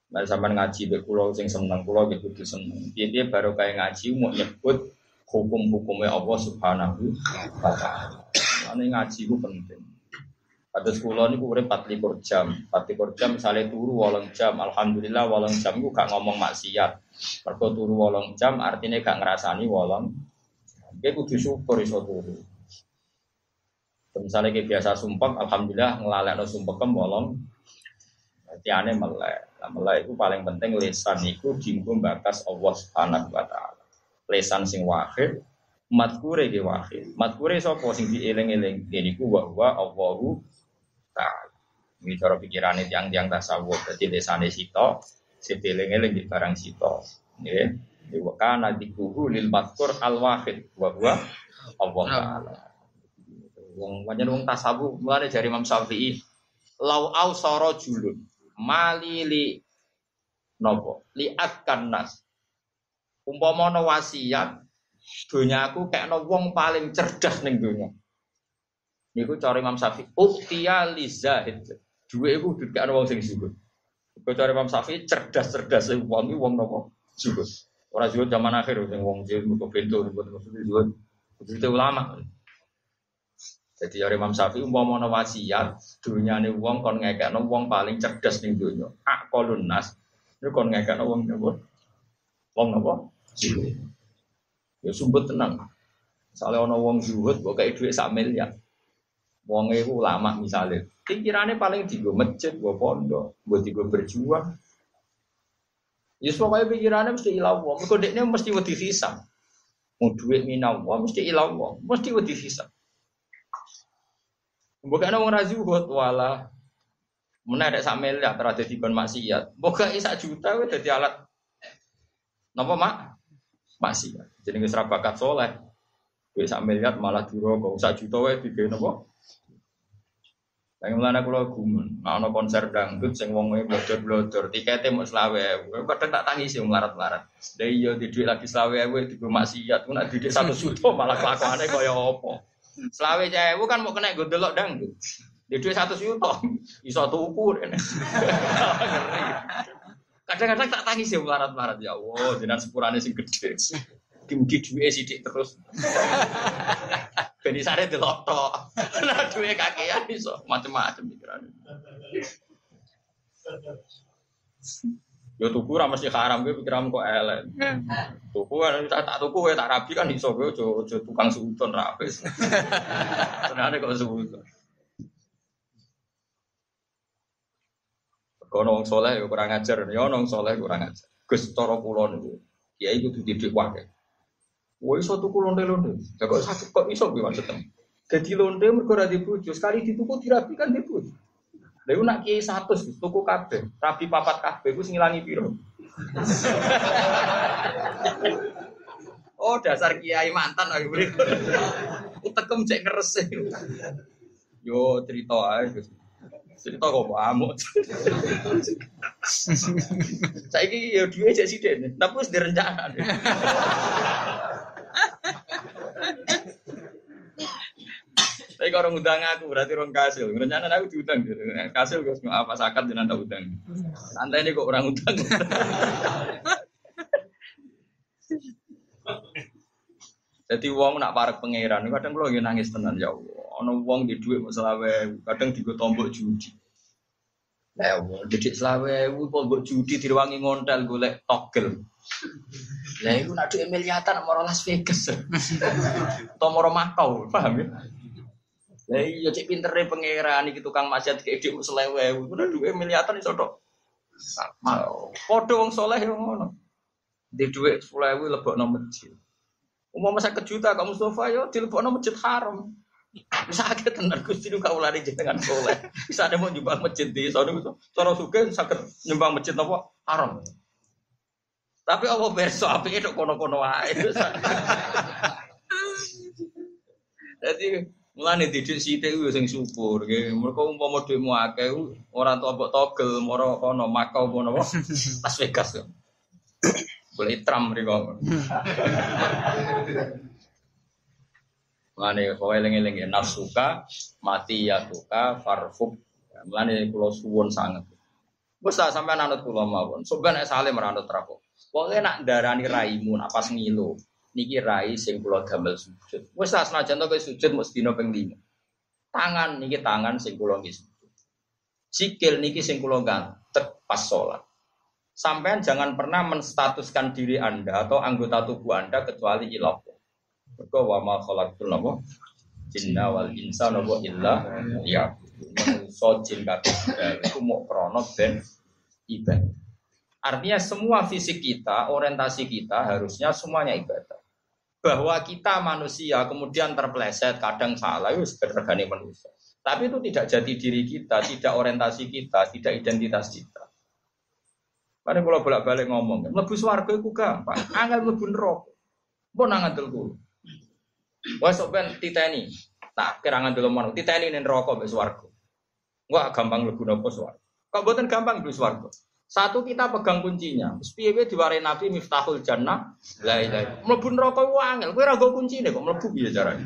Nah, sampai ngaji be kulo sing seneng kulo gitu kudu seneng. Dia dia baru kayak ngaji mau nyebut hukum-hukumnya Allah Subhanahu wa taala. Ini ngaji itu penting. Sekolah ini gue empat likur jam, empat likur jam misalnya turu wolong jam, alhamdulillah wolong jam gue gak ngomong maksiat. Mereka turu wolong jam artinya gak ngerasani wolong. Gue kudu syukur iso turu. Misalnya kayak biasa sumpah, alhamdulillah ngelalek no sumpah wolong. Berarti aneh melek. Nah, mulai itu paling penting lesan itu dienggo bakas Allah Subhanahu wa taala. Lesan sing wahid, matkure ge wahid. Matkure sapa sing dieling-eling? Niku wa wa Allahu taala. Ini cara pikirane tiang-tiang tasawuf. Jadi lesane sito, dieling-eling di barang sito. Nggih. Wa kana dikuhu lil matkur al wahid wa huwa Allah taala. Wong pancen wong tasawuf mulane jari Imam Syafi'i lau au soro julun mali li nopo li akan nas umpama ana wasiat aku kayak no wong paling cerdas ning donya niku cara Imam Syafi'i uktiya li zahid duwe iku dikakno wong sing zuhud Kau cara Imam Syafi'i cerdas-cerdas wong wong nopo zuhud ora zuhud zaman akhir sing wong zuhud kok pintu maksudnya zuhud itu ulama jadi ya Imam Syafi'i umpama ana wasiat dunyane wong kon ngekekno wong paling cerdas ning donya. Aqalun nas. Iku kon ngekekno wong napa? Wong napa? Ya sumpet tenang. Misalnya ana wong zuhud kok kayak duit sak miliar. Wong iku ulama misalnya. Pikirannya paling digo masjid, gue pondok, gue digo berjuang. Ya pokoknya pikirannya mesti ilah wong. Mergo dekne mesti wedi hisab. Mau duit minau wong mesti ilah wong, mesti wedi hisab. Bukan orang razuhut wala Mana ada sak miliar terus di kon maksiat. Bukan sak juta wes jadi alat. Napa mak? Maksiat. Jadi nggak bakat soleh. Wes sak miliar malah kok sak juta wes di napa? Yang mulane kula gumun, ana konser dangdut sing wong e blodor-blodor, tikete mau selawe. Kadang tak tangis sih melarat-melarat. Lah iya di lagi selawe ewe di maksiat, ku nak didik satu juta malah kelakuane kaya apa. Selawe cewek kan mau kena gue delok dangdut. Di duit satu juta, iso tuku deh. (laughs) Kadang-kadang tak tangis ya melarat-melarat ya Allah, jenengan sepurane sing gede. Mugi duwe sidik terus. Ben isare delotok. Nah duwe kakean iso macam-macam pikiran. Yo tuku ra mesti haram gue pikiran kok elek. Tuku kan tak tak tuku gue tak rapi kan iso gue ojo tukang sudon ra apes. Senane kok sudon. Kono wong soleh yo kurang ajar, yo nong soleh kurang ajar. Gus cara kula niku, kiai kudu didik wae. Woi iso tuku londe-londe. Ya kok sakit kok iso piye maksudnya? Jadi londe mergo ora dibojo, sekali dituku dirapikan dibojo. Lha iku nak kiai 100 tuku kabeh, rabi papat kabeh iku sing ngilangi piro? oh dasar kiai mantan aku beri. Utekem cek ngeres. Yo cerita Gus. Cerita kok amuk. (laughs) Saiki ya duwe cek sithik, tapi wis direncana. Tapi kalau ngundang aku berarti orang kasil. Rencana aku diundang. Kasil gue apa sakat dengan tak udang. Santai ini kok orang udang. Jadi uang nak parek pangeran, kadang kalau nangis tenan ya Allah. Ono uang di duit selawe, kadang digo tombok judi. Ya Allah, didik selawe, tombok judi diruangi ngontel golek togel. Lah itu nak duit miliatan mau Las Vegas. Atau mau Makau, paham ya? Lah iya cek pintere pangeran iki tukang maksiat kayak dik selewe, udah duit miliatan iso tok. Padha wong soleh yo ngono. Di duit 10.000 lebokno masjid. Umum masa kejuta kamu Mustafa yo dilebokno masjid haram. Akhir tenan Gusti nu kaulane jenengan soleh. Bisa ada mau nyumbang masjid di sono cara suge sakit nyumbang masjid apa haram. Tapi apa berso api itu kono-kono wae. Jadi mulane didik sithik ku sing syukur nggih. Mergo umpama dhekmu akeh ora entuk mbok togel moro kono Makau apa Las Vegas. Boleh tram mriko. Mulane kowe eling-eling nafsuka mati ya tuka farfuk. Mulane kula suwun sanget. Wes sampean anut kula mawon. Soben nek salim rapo. Pokoknya nak darani raimu, nak pas ngilu. Niki rai sing kula damel sujud. Wis tak senajan to sujud mesti dina ping 5. Tangan niki tangan sing kula sujud. Sikil niki sing kula gantek pas salat. Sampean jangan pernah menstatuskan diri Anda atau anggota tubuh Anda kecuali ilah. Mergo wa ma khalaqtul napa jinna wal insa napa illa ya. So jin kabeh iku mok krana ben ibadah. Artinya semua fisik kita, orientasi kita harusnya semuanya ibadah. Bahwa kita manusia kemudian terpleset, kadang salah, itu sebenarnya manusia. Tapi itu tidak jadi diri kita, tidak orientasi kita, tidak identitas kita. Karena kalau bolak-balik ngomong, lebu swarga itu gampang, angel lebu neraka. Mbok nang ngandel kulo. Wes sok ben titeni. Tak kira ngandel mana, titeni ning neraka mbek swarga. Enggak gampang lebu napa swarga. Kok mboten gampang lebu swarga. Satu kita pegang kuncinya. Piye diwarai Nabi Miftahul Jannah. La ilaha. Mlebu neraka ku angel. Kowe ora go kuncine kok mlebu piye carane.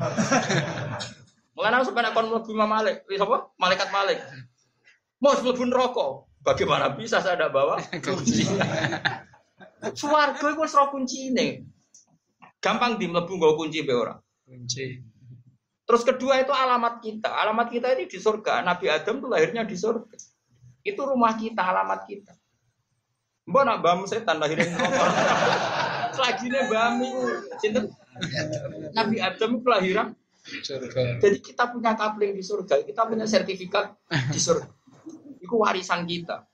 (laughs) Mulane sampeyan kon mlebu Imam Malik, sapa? Malaikat Malik. Mau mlebu neraka. Bagaimana bisa saya ada bawa (laughs) kunci? Suwargo iku wis ora kuncine. Gampang di mlebu nggo kunci be ora. Kunci. Terus kedua itu alamat kita. Alamat kita ini di surga. Nabi Adam tuh lahirnya di surga. Itu rumah kita, alamat kita. Mbak nak bam setan lahirin neraka. (laughs) Selagi ini bam itu, sinten Nabi Adam itu kelahiran. Surga. Jadi kita punya kapling di surga, kita punya sertifikat di surga. Itu warisan kita.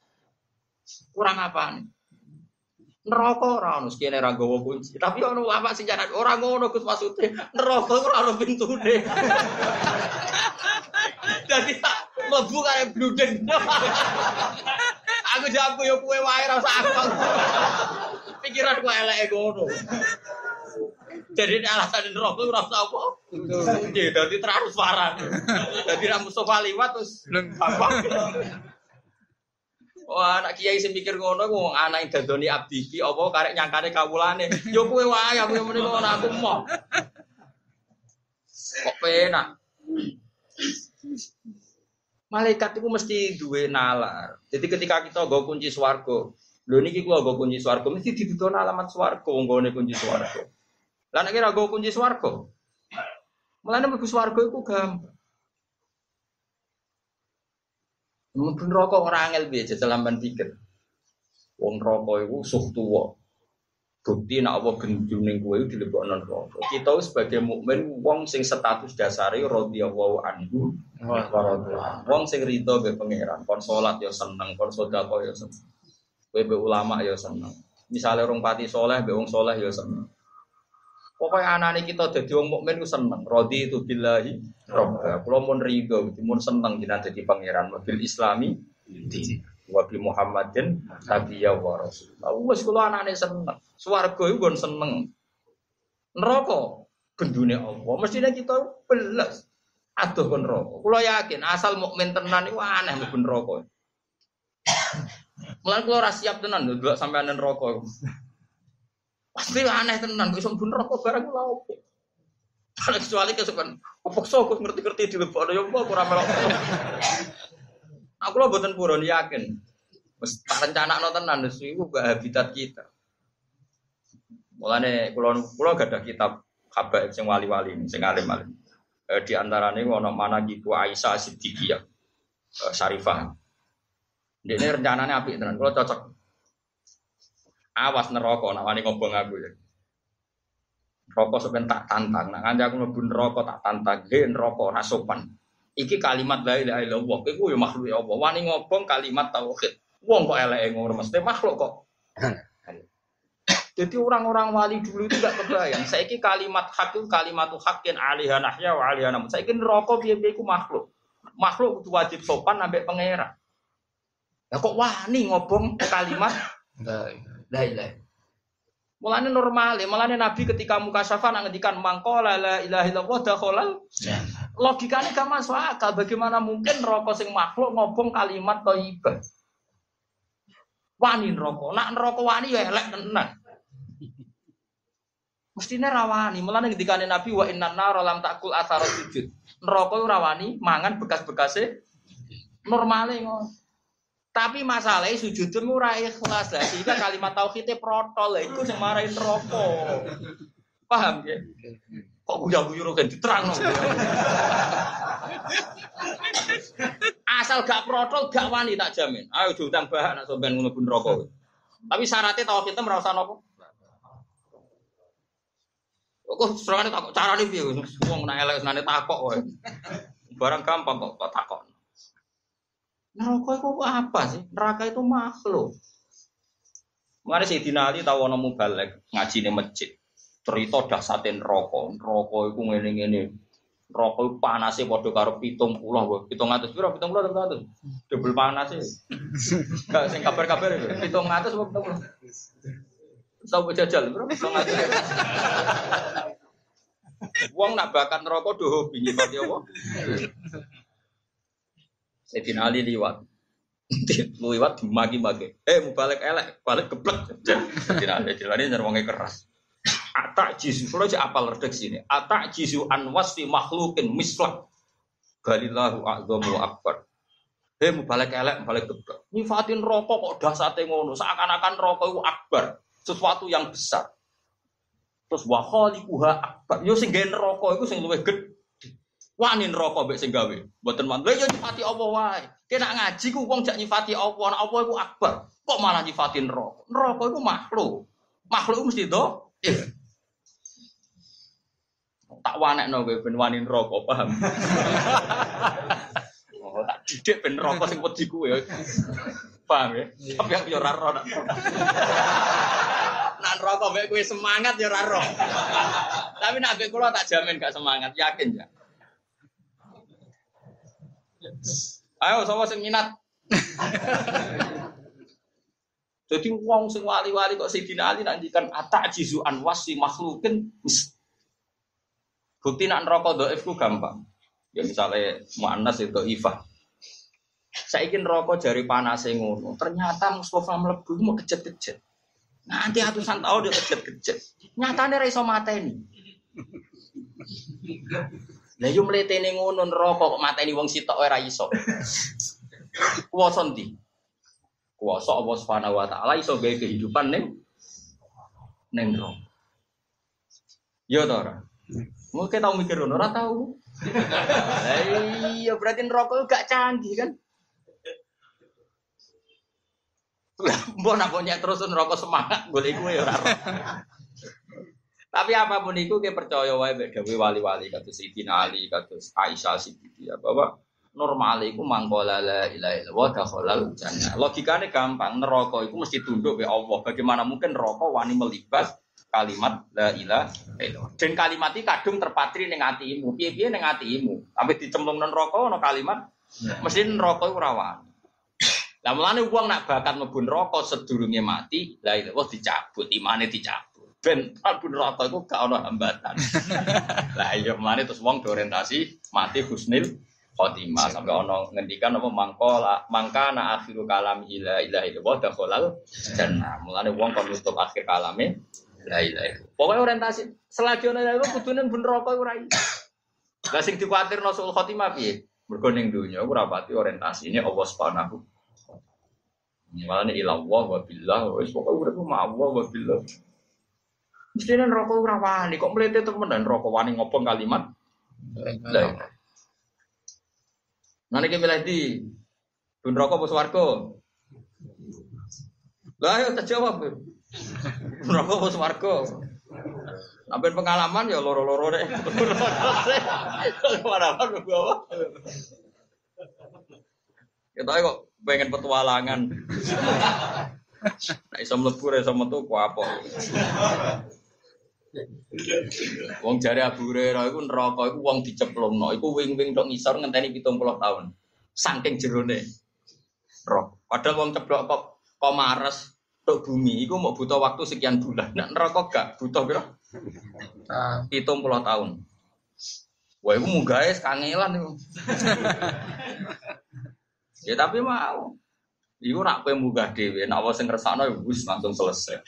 Kurang apa nih? Neraka ora ono sekene ra gawa kunci. Tapi ono apa sing jaran ora ngono Gus maksude. Neraka ora ono pintune. (laughs) Jadi tak mlebu kaya bludeng. (laughs) aku jawab yo kowe wae ra usah aku. (laughs) Pikiran ku eleke ngono. Jadi alasan neraka ora usah apa? Dadi transparan. Dadi ra Mustofa liwat terus gampang. Wah, anak kiai sing mikir ngono ku wong anak dadoni abdi iki apa karek nyangkane kawulane. Yo kowe wae aku yang muni ngono aku mau. Kok penak. Malaikat itu mesti duwe nalar. Jadi ketika kita go kunci swarga, lho niki kula go kunci swarga mesti ditutur alamat swarga wong kunci swarga. Lah kira go kunci swarga. Mulane mlebu swarga iku gampang. Mungkin rokok orang angel biasa dalam pikir. Wong rokok itu suh tua. Bukti nak apa genjuning kue dilebokno neraka. Kita sebagai mukmin wong sing status dasare radhiyallahu anhu wa. Wong sing rido be pangeran, kon salat ya seneng, kon sedekah ya seneng. Kowe be ulama ya seneng. Misalnya orang pati soleh, be wong soleh ya seneng. Pokoknya anak kita jadi wong mukmin ku seneng. Rodi itu billahi robba. Kalau mau ridho, mau seneng kita jadi pangeran. Mobil Islami, wabi Muhammadin, Nabi ya wa Rasul. Kalau anak seneng. Suwargo itu gon seneng. Neraka gendune Allah. Mestinya kita belas. Aduh kon neraka. Kulo yakin asal mukmin tenan iku aneh mlebu neraka. (coughs) Mulane kulo ora siap tenan lho delok sampean neraka. Pasti aneh tenan kok iso mlebu neraka barang kula opo. Kalau kecuali kesukaan, apa sok ngerti-ngerti di lebok ya apa ora melok. Aku lo buatan buron yakin. Mesti tak rencana no tenan itu gak habitat kita. Mulane kulo kulo gak ada kitab habaib sing wali-wali sing alim-alim. E, di antaranya ono mana gitu Aisyah Siddiqiyah e, Syarifah. Ini rencananya api tenan. Kulo cocok. Awas neraka nak wani ngobong aku ya. Rokok sepen tak tantang. Nak kanca aku mlebu neraka tak tantang. He neraka ora. Iki kalimat la ilaha illallah. Iku ya makhluk ya Allah. Wani ngobong kalimat tauhid. Wong kok eleke ngono mesti makhluk kok. Jadi orang-orang wali dulu itu gak kebayang. Saya kalimat hak kalimat hakin alihah nahya wa alihah namun. Saya kira rokok biar biar makhluk. Makhluk itu wajib sopan sampai pengera. Ya kok wani ngobong kalimat la ilaha. Mulane normal, mulane Nabi ketika muka syafa ngendikan mangkola la ilaha illallah dakhalal logikanya gak masuk akal. Bagaimana mungkin rokok sing makhluk ngobong kalimat thayyibah? Wani rokok, nak rokok wani ya elek tenan. Mestinya rawani, mulane ketika Nabi wa inna nar lam takul asar sujud. Neraka rawani mangan bekas-bekase normale ngono. Tapi masalahnya sujud itu ora ikhlas lah. Sehingga kalimat tauhidnya protol lah. Itu yang marahin rokok. Paham ya? Kok gue guyu kan diterang Asal gak protol gak wani tak jamin. Ayo diutang bahan nak sampean ngono rokok. Tapi syaratnya tauhidnya merasa nopo? Kok serangane takok carane piye? Wong nek elek senane takok wae. Barang gampang kok takok. Neraka itu apa sih? Neraka itu makhluk. Mari si Dinali tahu ono balik ngaji di masjid. Cerita saten rokok, rokok itu ngene-ngene. Rokok itu panasnya padha karo pitung pulau, pitung atas piro, pitung pulau tentu atas. Panas sih. Gak sing kabar-kabar itu, pitung atas apa pitung pulau. Tahu jajal, bro? Wong nak bakat rokok doh hobi nyifati apa? Sayyidina Ali liwat. (laughs) liwat magi-magi. Eh mau balik elek, balik keplek. Sayyidina Ali jelani nyerwonge keras. Atak jisu, kalau aja apal redek sini. Atak jisu anwasi makhlukin mislah. Galillahu a'zamu akbar. Eh mau balik elek, balik keplek. Nyifatin rokok kok dasate ngono. Seakan-akan rokok itu akbar sesuatu yang besar. Terus wa khaliquha akbar. Yo sing gawe neraka iku sing luwih. Wani neraka mbek sing gawe. Mboten man. Lha yo nyifati Allah wae. Kena ngaji ku wong jak nyifati Allah, nek Allah iku akbar. Kok malah nyifati neraka? Neraka iku makhluk. Makhluk mesti do. Eh. Tak wanekno kowe ben wani neraka, paham? (laughs) oh, tak didik ben neraka sing wedi kuwe. Paham ya? Tapi aku yo ora nak rokok mbek kowe semangat ya ora roh. Tapi nak mbek kula tak jamin gak semangat, yakin ya. Ayo sapa sing minat? Jadi wong sing wali-wali kok Sayyidina Ali nak ngendikan atak jizu wasi makhlukin Bukti nak rokok doif ku gampang. Ya misalnya muannas itu ifah. Saya ingin rokok jari panas ngono. Ternyata Mustafa melebu mau kejet-kejet. Nanti atusan tahun dia kejet-kejet. Nyatanya raiso mata ini. Lah yo mletene ngono neraka kok mateni wong sitok ora iso. Kuwasa ndi? Kuwasa Allah Subhanahu wa taala iso gawe kehidupan ning ning neraka. Yo to ora? Mungkin tau mikir ora tau. iya berarti neraka gak canggih kan? Mbok nak terus rokok semangat boleh gue ya Tapi apa pun itu kita percaya wae mbek wali-wali kados Sayyidina Ali, kados Aisyah Siddiqiyah bahwa normal itu mangkola la ilaha illallah dakhalal jannah. Logikane gampang, neraka itu mesti tunduk be Allah. Bagaimana mungkin neraka wani melibas kalimat la ilaha illallah. Dan kalimat ini kadung terpatri ning atimu. Piye-piye ning atimu. Sampai dicemplung nang neraka kalimat mesti neraka iku rawan. Lah mulane wong nak bakat mlebu neraka sedurunge mati, la ilaha dicabut, imane dicabut. Ben mlebu neraka iku gak ana hambatan. (laughs) Lah iya mulane terus wong orientasi mati husnil khotimah. Sampai ono ngendikan apa mangkola mangkana akhiru kalam ila ilaha illallah dakhalal jannah. Mulane wong kon nutup akhir kalame la ilaha illallah. Pokoke orientasi selagi ono iku kudune ben neraka ora iso. Lah sing dikuatirno sul khotimah piye? Mergo ning donya ora pati orientasine Allah Subhanahu. Mulane ilallah wa billah wis pokoke urip Allah wa billah Mestinya neraka ora wani kok mlete temen dan neraka wani ngobong kalimat ilaha Nanti kita milih di Bun rokok apa swarga? Lah ayo tak jawab. Bun rokok apa swarga? Sampai pengalaman ya loro-loro (laughs) deh. Kita kok pengen petualangan. (laughs) Nah, iso mlebu iso metu ku apa? Wong jare Abu Hurairah iku neraka iku wong diceplungno, iku wing-wing tok ngisor ngenteni 70 tahun. Saking jerone. Rok. Padahal wong ceblok kok kok mares tok bumi iku mau butuh waktu sekian bulan. Nek neraka gak butuh piro? Ah. 70 tahun. Wah, iku munggah kangelan iku. ya tapi mau. Iku nak kowe munggah dhewe, nak wong sing ngersakno ya wis langsung selesai.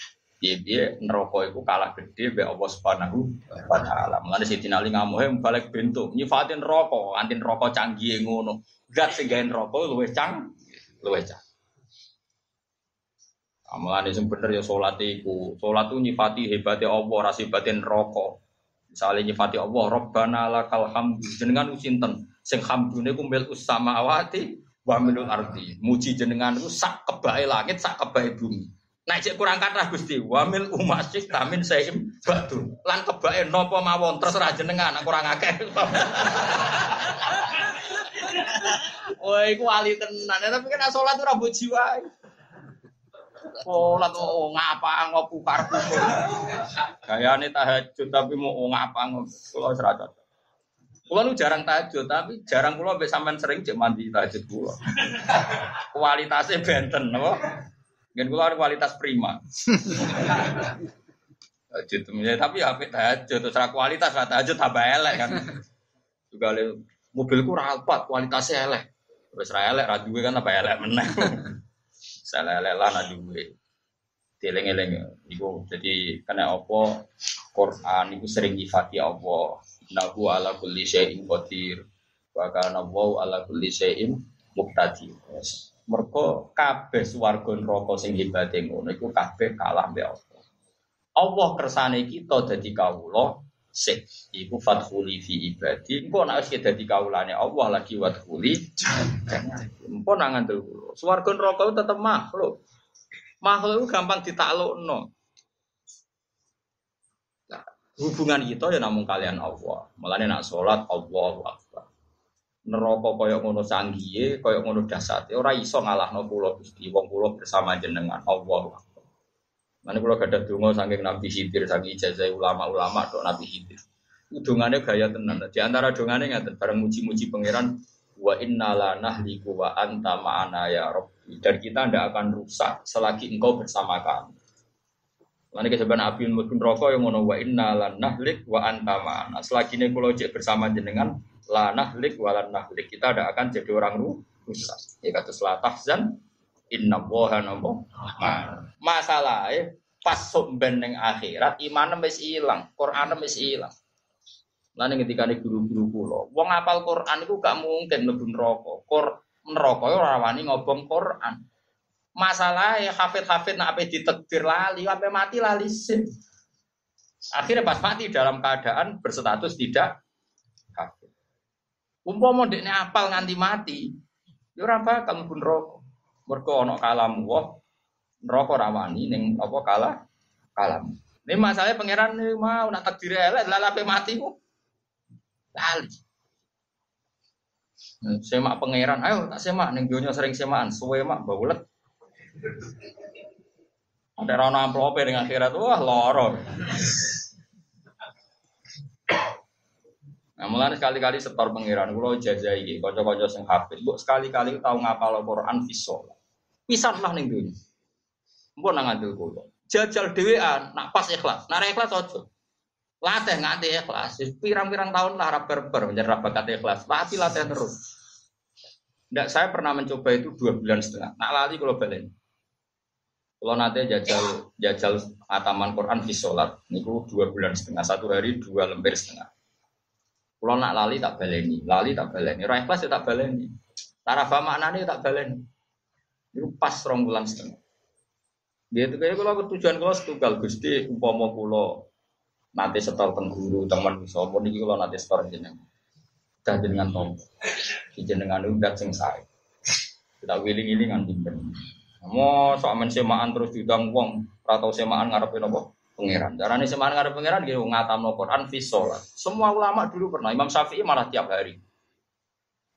Piye-piye neraka iku kalah gede be Allah Subhanahu wa taala. Mulane Siti Ali ngamuhe balik bentuk nyifatin neraka, anti neraka canggih ngono. Zat sing gawe neraka luwih cang, luwih cang. Amalan sing bener ya salat iku. Salat itu nyifati hebatnya Allah, ora sifate neraka. Misalnya nyifati Allah, Rabbana lakal hamdu. Jenengan usinten sing hamdune ku mil awati wa milul ardi. Muji jenengan iku sak kebae langit, sak kebae bumi. Nah, cek kurang kata Gusti, wamil umasik tamin saim batu. Lan kebae nopo mawon terserah jenengan, kurang akeh. Wah, iku wali tenan. Tapi kan salat ora mbok jiwa. Salat oh ngapa ngopu karbu. Gayane tahajud tapi mau ngapa ngopo. Kula ora Kulo nu jarang tahajud, tapi jarang kulo mbek sampean sering cek mandi tahajud kulo. Kualitasnya benten, apa? Kan kula kualitas prima. tahajud ya, tapi apa tahajud terus kualitas lah tahajud tambah elek kan. Juga mobilku rapat kualitasnya elek. Terus ra elek ra kan apa elek meneh. Salah elek lah na duwe. Dileng-eleng iku jadi kena apa Quran iku sering nyifati Allah. Nahu ala kulli syai'in qadir. Wa kana ala kulli syai'in muqtadir. Mergo kabeh swarga neraka sing hebate ngono iku kabeh kalah mbek Allah. Allah kersane kita dadi kawula sik iku fadkhuli fi ibadi. Engko nek wis dadi kawulane Allah lagi wadkhuli engko nang ngandel kula. Swarga neraka tetep makhluk. Makhluk itu gampang ditaklukno. Nah, hubungan kita ya namun kalian Allah. Mulane nak salat Allahu Akbar neraka kaya ngono sanggihe, kaya ngono dasate ora iso ngalahno kula Gusti. Wong kula bersama jenengan Allah. Mana kula gadah donga saking Nabi Khidir saking ijazah ulama-ulama tok Nabi Khidir. Udungane gaya tenan. Di antara dongane ngaten bareng muji-muji pangeran wa inna la nahliku wa anta ma'ana ya Rabbi. Dan kita tidak akan rusak selagi engkau bersama kami. Kita sebenarnya api mungkin rokok yang ngono wa inna la nahlik wa anta ma'ana. Selagi ini kalau bersama jenengan la nahlik walan nahlik. Kita tidak akan jadi orang rusak. Ya kata selah tahzan inna woha nopo. Masalah pas sumben neng akhirat iman wis ilang, Quran wis ilang. Lalu ketika ini guru-guru kulo, wong apal Quran itu gak mungkin lebih neraka. Kor neraka ora wani ngobong Quran. Masalah ya hafid-hafid nak apa ditekdir lali, apa mati lali sih. Akhirnya pas mati dalam keadaan berstatus tidak Umpama dekne apal nganti mati, ya ora bakal mlebu neraka. Mergo ana kalam wah neraka ora wani ning apa kalah kalam. Ini masalahnya pangeran mau nak takdir elek mati ku. Lali. Nah, semak pangeran, ayo tak semak ning donya sering semakan, suwe mak baulet. Ada rana amplop dengan akhirat wah loro. Nah, mulai sekali-kali setor pengiran, kalau jajai, kocok-kocok sing hafid, bu sekali-kali tahu ngapal Quran visol. Pisan lah nih dunia. Mbok nang ngandel kula. Jajal dhewean, nak pas ikhlas. Nak ikhlas aja. Latih nganti ikhlas. Pirang-pirang tahun lah ra berber menjadi bakat ikhlas. Latih latih terus. Nggak, saya pernah mencoba itu dua bulan setengah. Nak lali kalau balen. Kalau nanti jajal jajal ataman Quran di sholat, niku dua bulan setengah, satu hari dua lembar setengah. Kalau nak lali tak baleni, lali tak baleni, Rai ikhlas ya tak baleni. Tarafa maknanya tak baleni. Itu pas rong setengah. Gitu kayak kalau tujuan kalau setunggal gusti umpama kulo nanti setor tengguru teman bisa pun kalau nanti setor jeneng dah jenengan tom jenengan udah sing saya kita ini nganti ben mau soal semaan terus diundang wong atau semaan ngarepin apa pangeran caranya semaan ngarep pangeran gitu ngatam no Quran visolat semua ulama dulu pernah Imam Syafi'i malah tiap hari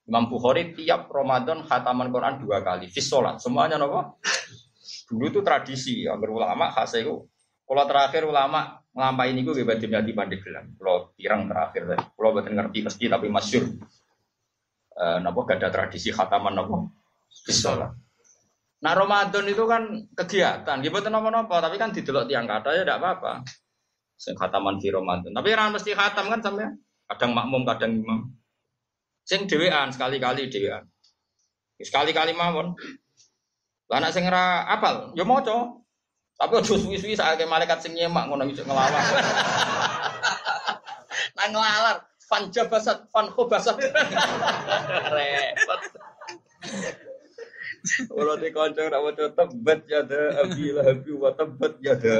Imam Bukhari tiap Ramadan khataman Quran dua kali visolat semuanya nopo Dulu itu tradisi, agar ulama khas itu. Kalau terakhir ulama ngelampai ini gue bebas di Pandeglang. Kalau pirang terakhir. Kalau betul ngerti pasti tapi masyur. E, nopo gak ada tradisi khataman nopo bisola. Nah Ramadan itu kan kegiatan, gitu nopo nopo, tapi kan didelok tiang kata ya tidak apa-apa. Sing khataman di Ramadan. Tapi orang mesti khatam kan sampai kadang makmum, kadang imam. Sing dewean sekali-kali dewean. Sekali-kali mawon. Lah anak sing ora apal, ya maca. Tapi ojo suwi-suwi saake malaikat sing nyemak ngono iso ngelawan. (laughs) Nang ngelalar, fan jabasat, fan khobasat. (laughs) Repot. (laughs) Kalau di kancing nak waca tebet ya ada abila habi wa tebet ya ada.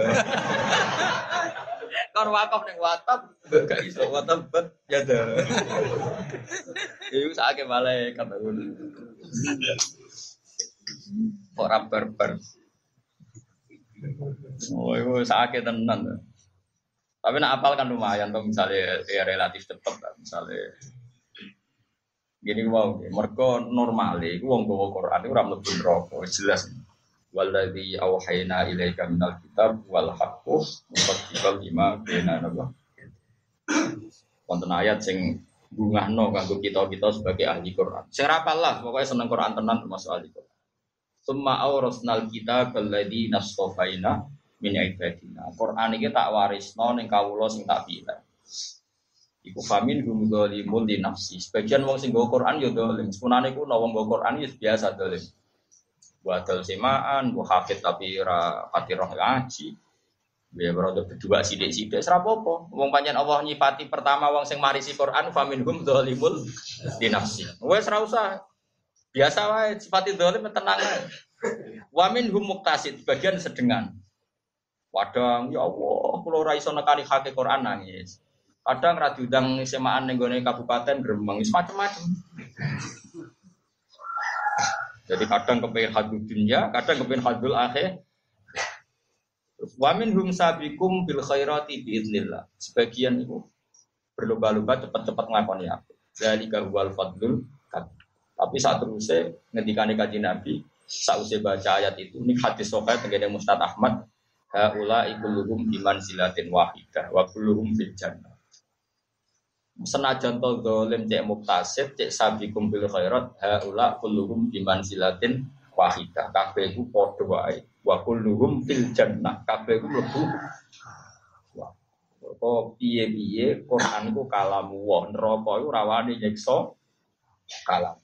Kan wakaf ning watab gak iso wa tebet ya ada. Iku saake malaikat ngono. Orang berber. Oh, itu sakit tenan. Tapi nak apal kan lumayan tuh misalnya ya relatif cepat misalnya gini wow, mereka normal itu wong bawa Quran itu ramu mlebu rokok jelas. Waladhi awhayna ilaika minal kitab wal haqqu musaddiqal lima baina nabah. Wonten ayat sing bungahno kanggo kita-kita sebagai ahli Quran. Sing lah, pokoknya seneng Quran tenan termasuk ahli Quran. Summa awrasnal kita baladi nastofaina min ibadina. Quran ini tak warisno ning kawula sing tak pilih. Iku famin hum dzalimun di nafsi. Sebagian wong sing nggo Quran yo dolim. Sepunane ku wong nggo Quran yo biasa dolim. Buatal semaan, bu hafid tapi ra pati roh ngaji. Biar berada berdua sidik-sidik serapopo. Wong panjang Allah nyifati pertama wong sing marisi Quran famin hum dzalimul di nafsi. Wes ra usah Biasa wae sifat dolim tenang. Wamin hum muktasid bagian sedengan. Wadang ya Allah, kalau ra iso nekani hake Quran nangis. Kadang ra diundang semaan ning gone kabupaten gremeng macam-macam. Jadi kadang kepengen hadul dunia, kadang kepengen hadul akhir. Wamin hum sabikum bil khairati biidnillah. Sebagian itu berlomba-lomba cepat-cepat ngelakoni. Jadi huwal fadlul tapi saat terusnya ngendikane kaji Nabi, saat usia baca ayat itu, ini hadis sokai tenggene Mustad Ahmad, haula ikuluhum iman silatin wahidah, wa kulluhum jannah. Senajan to dolim cek muktasib, cek sabikum bil khairat, haula kulluhum iman silatin wahidah. Kabeh ku padha wae. Wa kulluhum fil jannah. Kabeh ku mlebu Kok piye-piye Quran ku kalamu wa neraka iku rawani nyiksa kalam.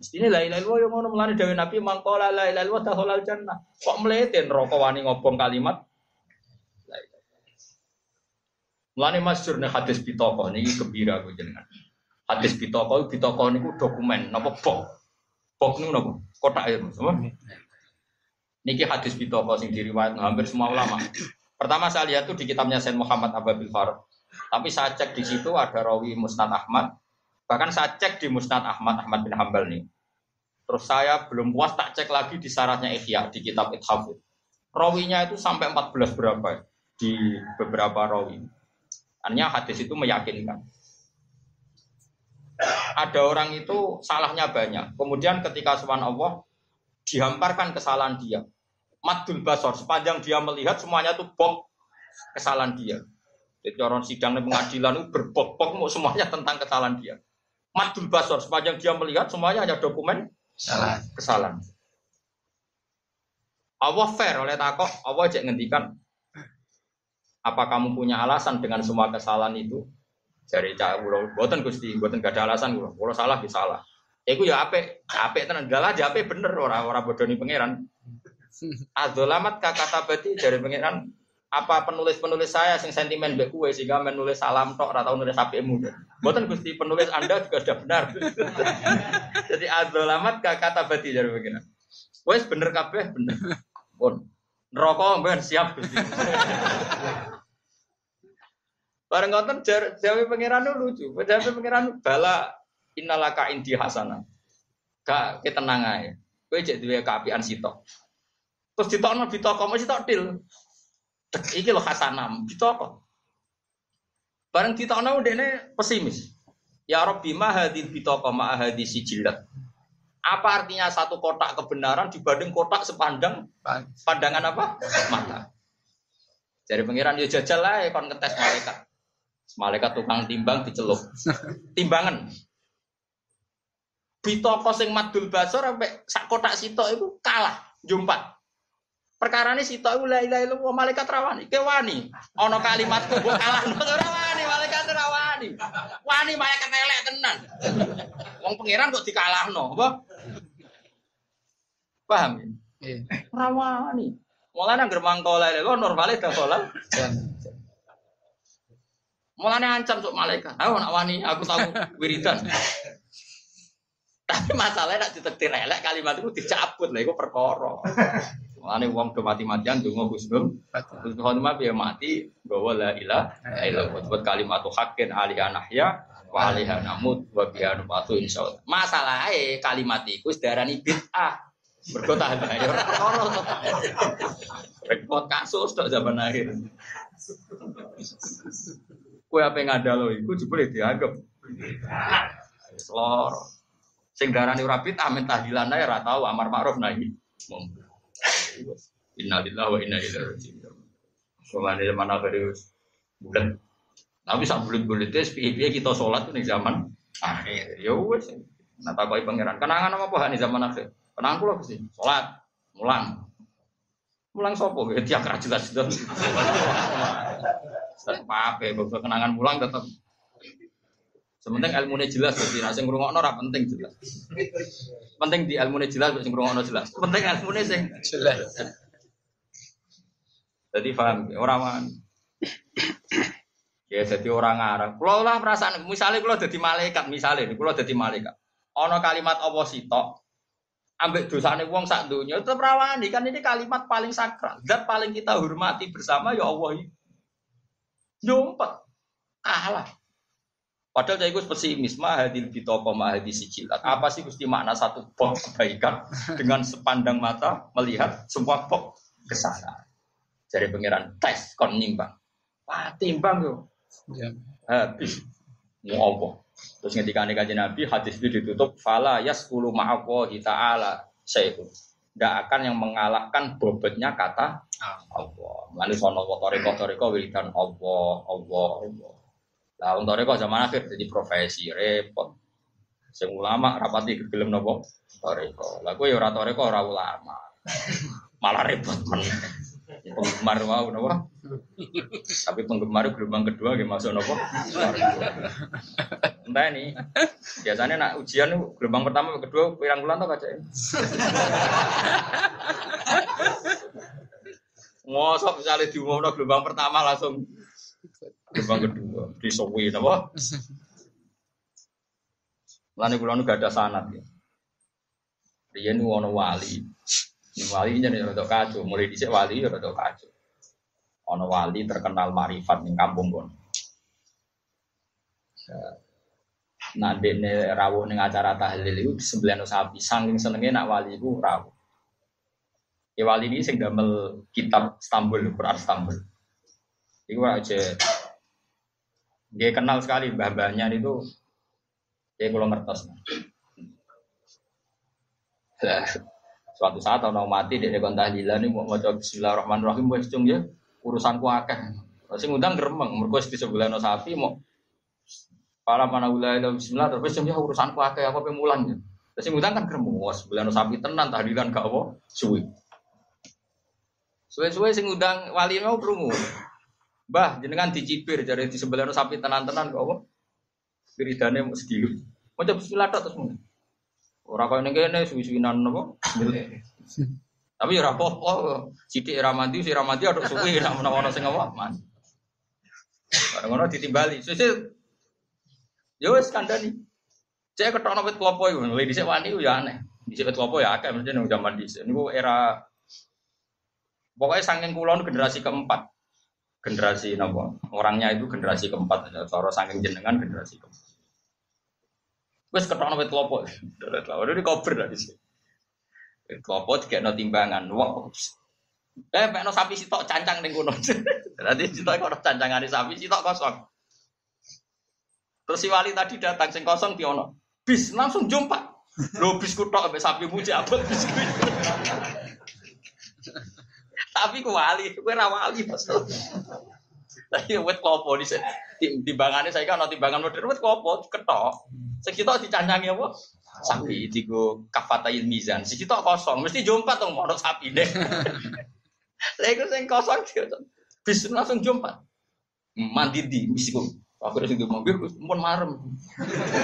Mestine la ilaha illallah yo ngono mulane dawuh Nabi mangkola la ilaha illallah dakhalal jannah. Kok mlete neraka wani ngobong kalimat la ilaha Mulane masyhur nek hadis pitaka niki gembira aku jenengan. Hadis pitaka pitaka niku dokumen napa bok. Bok niku napa? Kotak air, sama. Niki hadis pitaka sing diriwayat hampir semua ulama. Pertama saya lihat tuh di kitabnya Sayyid Muhammad Ababil Farad. Tapi saya cek di situ ada rawi Musnad Ahmad. Bahkan saya cek di Musnad Ahmad Ahmad bin Hambal nih. Terus saya belum puas tak cek lagi di syaratnya Ihya di kitab Ithaf. Rawinya itu sampai 14 berapa di beberapa rawi. Artinya hadis itu meyakinkan. Ada orang itu salahnya banyak. Kemudian ketika Subhan Allah dihamparkan kesalahan dia. Madul basor sepanjang dia melihat semuanya tuh bok kesalahan dia. Jadi orang sidang pengadilan itu berbok-bok mau semuanya tentang kesalahan dia. Madul basor sepanjang dia melihat semuanya hanya dokumen Salah. kesalahan. Allah fair oleh takok, Allah cek ngendikan apa kamu punya alasan dengan semua kesalahan itu? Dari cak kulo, buatan gusti, buatan gak ada alasan kulo. Kulo salah, di salah. Iku ya ape, ape tenan galah aja ape bener ora ora bodoni pangeran. Adzolamat kata berarti dari pangeran apa penulis-penulis saya sing sentimen mbek kue sehingga menulis salam tok ora tau nulis apikmu. Mboten Gusti penulis Anda juga sudah benar. Jadi adzolamat kata berarti dari pangeran. Wes bener kabeh bener. Pun neraka mben siap. (laughs) Bareng ngoten jar- jawe pangeran lucu. Jawe pangeran bala innalaka indi hasanah. Gak ketenang ae. Kowe cek duwe kaapian sitok. Terus ditokno ditoko mesti sitok til. Iki lho hasanah ditoko. Bareng ditokno ndekne pesimis. Ya Rabbi ma hadil bitoko ma hadis sijilat. Apa artinya satu kotak kebenaran dibanding kotak sepandang pandangan apa? Mata. Dari pangeran yo jajal lah kon ngetes malaikat. Malaikat tukang timbang dicelup. Timbangan. Bitoko sing madul basor sampai sak kotak sitok itu kalah jumpat. Perkara ini sitok itu la ilaha illallah malaikat rawani. Ke wani. Ono kalimatku kalah malaikat ora wani. Wani malaikat elek tenan. Wong pangeran kok dikalahno, apa? Paham ya? Iya. Ora wani. Mulane anggere mangkola lho normale dakolan. Mulane ancam sok malaikat. Aku nak wani, aku tahu wiridan. Tapi masalahnya nak ditetir elek kalimat itu dicabut lah, itu perkara. Mulane wong do mati-matian donga husnul. Husnul khotimah piye mati bahwa la ilaha illallah. Sebut kalimat haqqin alaiha nahya wa alaiha namut wa biha nubatu insyaallah. Masalahe kalimat iku sedarani bid'ah. Mergo tahan ae ora perkara. Repot kasus tok zaman akhir. Kue apa yang ada lo, iku jebule dianggap. Selor. Sing darani ora bid'ah men tahdilan ae ora tau amar ma'ruf nahi mungkar. Innalillahi wa inna ilaihi raji'un. Ke mana zaman akhir bulan. Tapi sak bulan-bulan itu piye kita sholat nih zaman akhir. Ya wes. Nah takoki pangeran. Kenangan apa nih zaman akhir? Kenangan kula sih. Sholat, mulang. Mulang sopo? Ya tiap ra jelas jelas. Tetep? Bapak kenangan mulang tetap. Sementing ilmunya jelas, jadi nah, sing ngrungokno ora penting jelas. Penting di ilmunya jelas, sing ngrungokno jelas. Penting ilmunya sing Jelas. Jadi paham, ya? orang man. Ya jadi orang Arab. Kalau lah perasaan, misalnya kalau jadi malaikat, misalnya, kalau jadi malaikat. Ono kalimat Allah sitok, ambek dosane wong sak dunya tetep rawani kan ini kalimat paling sakral. Zat paling kita hormati bersama ya Allah ini. Nyumpet. Kalah. Padahal saya itu pesimis, mahadil bitoko mahadis sijilat. Apa sih gusti makna satu bok kebaikan (laughs) dengan sepandang mata melihat semua bok kesalahan. Dari pangeran tes kon nimbang. Wah, timbang yo. Ya. Habis. Mau apa? Terus ketika kajian Nabi, hadis itu ditutup, fala yaskulu ma'awahi ta'ala sayhun. Tidak akan yang mengalahkan bobotnya kata Allah. Lalu sono toriko toriko wiridan Allah, Allah, Allah. Lah wong toriko zaman akhir jadi profesi repot. Sing ulama rapati gelem nopo toriko. Lah kowe ya ora toriko ora ulama. (laughs) Malah repot men. Penggemar mau nopo. Tapi penggemar gelombang kedua nggih masuk nopo. Entah ini. Biasanya nak ujian gelombang pertama kedua pirang bulan tuh kaca. Ngosok misalnya diumumno gelombang pertama langsung gelombang kedua disowi napa? Lani kula nu gak ada sanat ya. Riyen ono wali. Ini wali jadi rada kacau, mulai dhisik wali ya rada kacau. Ono wali terkenal marifat ning kampung kon. Nah, dene rawuh ning acara tahlil itu disembelihno sapi, saking senenge nak wali iku rawuh. Ya wali ini sing damel kitab Istanbul, Quran Istanbul. Iku aja dia kenal sekali mbah-mbahnya itu dia kalau ngertos. Suatu saat ana mati dia kon tahlilan ini mau maca bismillahirrahmanirrahim wis cung ya urusanku akeh. Sing ngundang gremeng mergo wis disebelano sapi mau Para mana wilayah bismillah terus ya urusanku akeh apa pemulan ya. Ngundang kan gremeng wis sebelano sapi tenan tahlilan gak apa suwi. Suwe-suwe sing ngundang wali mau krungu. Mbah jenengan dicibir jadi di sebelah sapi tenan-tenan kok apa? Wiridane mau sedih. Mau bismillah tok terus Ora kaya ning kene suwi-suwinan napa? Tapi ya ora apa-apa. Sithik ra mandi, sing ra mandi ada suwi nek menawa ana sing apa, man. Bareng ngono ditimbali. Sesuk Ya wis kandhani. Cek ketokno wit klopo iku, lha dhisik wani ya aneh. Dhisik wit ya akeh mesti nang zaman dhisik. Niku era pokoknya saking kulon generasi keempat. Generasi napa? Orangnya itu generasi keempat. Cara saking jenengan generasi keempat. Wes ketokno wit. Udah di koper lah di sini. Wit klopo no timbangan. Wah. Eh, pekno sapi sitok cancang ning kono. (laughs) Berarti sitok kok cancangane sapi sitok kosong. Terus si wali tadi datang sing kosong piono. Bis langsung jumpa. Lo bis kutok sampai sapi muji abot bis (laughs) Tapi ku wali, ku ora wali masalah. Tapi wet klopo di timbangannya saya kan timbangan modern wet klopo ketok. Sekitar dicancangi apa? Sapi tigo kafatain mizan. Sekitar kosong, mesti jumpa tuh mau sapi deh. (laughs) Lego sing kosong dia bis langsung jumpa. Mandi di misiku. Aku udah singgung mobil, pun marem.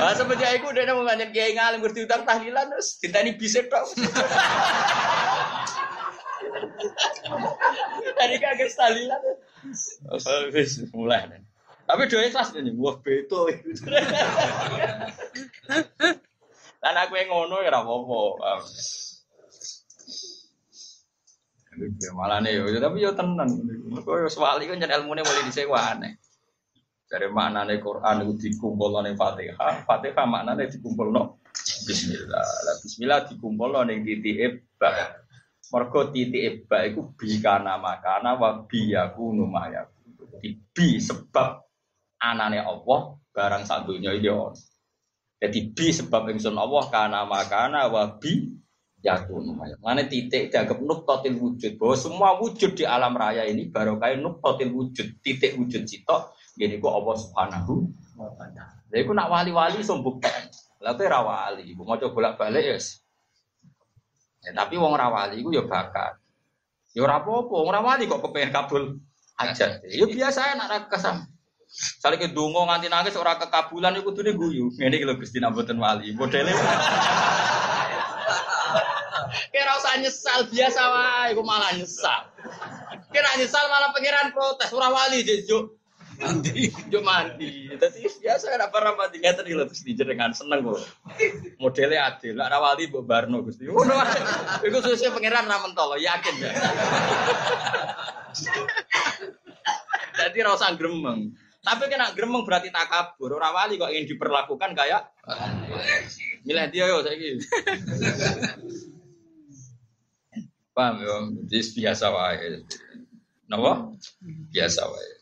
Ah semenjak itu udah mau banyak kiai ngalim bertiutang tahlilan terus ditani bisa (laughs) dong. Tadi kaget tahlilan. Wis mulai. Tapi doa ikhlas nih, wah beto. Dan aku yang ngono ya apa-apa. Malah nih, tapi yo tenan. Kau yo swali kan jadi ilmu nih boleh disewa aneh. Dari makna nih Quran itu dikumpul nih Fatihah, Fatihah makna nih dikumpul no. Bismillah, lah Bismillah dikumpul nih titik eba. Mergo titik eba itu bikana makana wa biyaku numaya. Bi sebab anane Allah barang satunya itu on. Jadi bi sebab ingsun Allah karena makana wa bi yakun. Mana titik dianggap nuktotil wujud bahwa semua wujud di alam raya ini baru kayak nuktotil wujud titik wujud cito gini kok Allah subhanahu wa taala. Jadi aku nak wali-wali sombukkan. Lalu rawali, ibu mau coba bolak balik ya. Ya, tapi wong rawali itu ya bakat. Ya rapopo, wong rawali kok kepengen kabul aja. Ya biasa nak kesam. Saling dungo nganti nangis orang kekabulan itu tuh guyu. Ini kalau Gusti Naboten Wali modelnya. Kira usah nyesal biasa wae, aku malah nyesal. Kira nyesal malah pangeran protes ora wali juk. Mandi, juk mandi. Tapi biasa ada para mandi ngeten iki lho Gusti jenengan seneng kok. Modelnya adil, lah wali mbok barno Gusti. Iku susah pangeran ra mentol, yakin ya. Jadi rasa gremeng. Tapi kena gremeng berarti tak kabur. Orang wali kok ingin diperlakukan kayak milih dia yo saya Paham ya? Biasa wae. Napa? Biasa wae.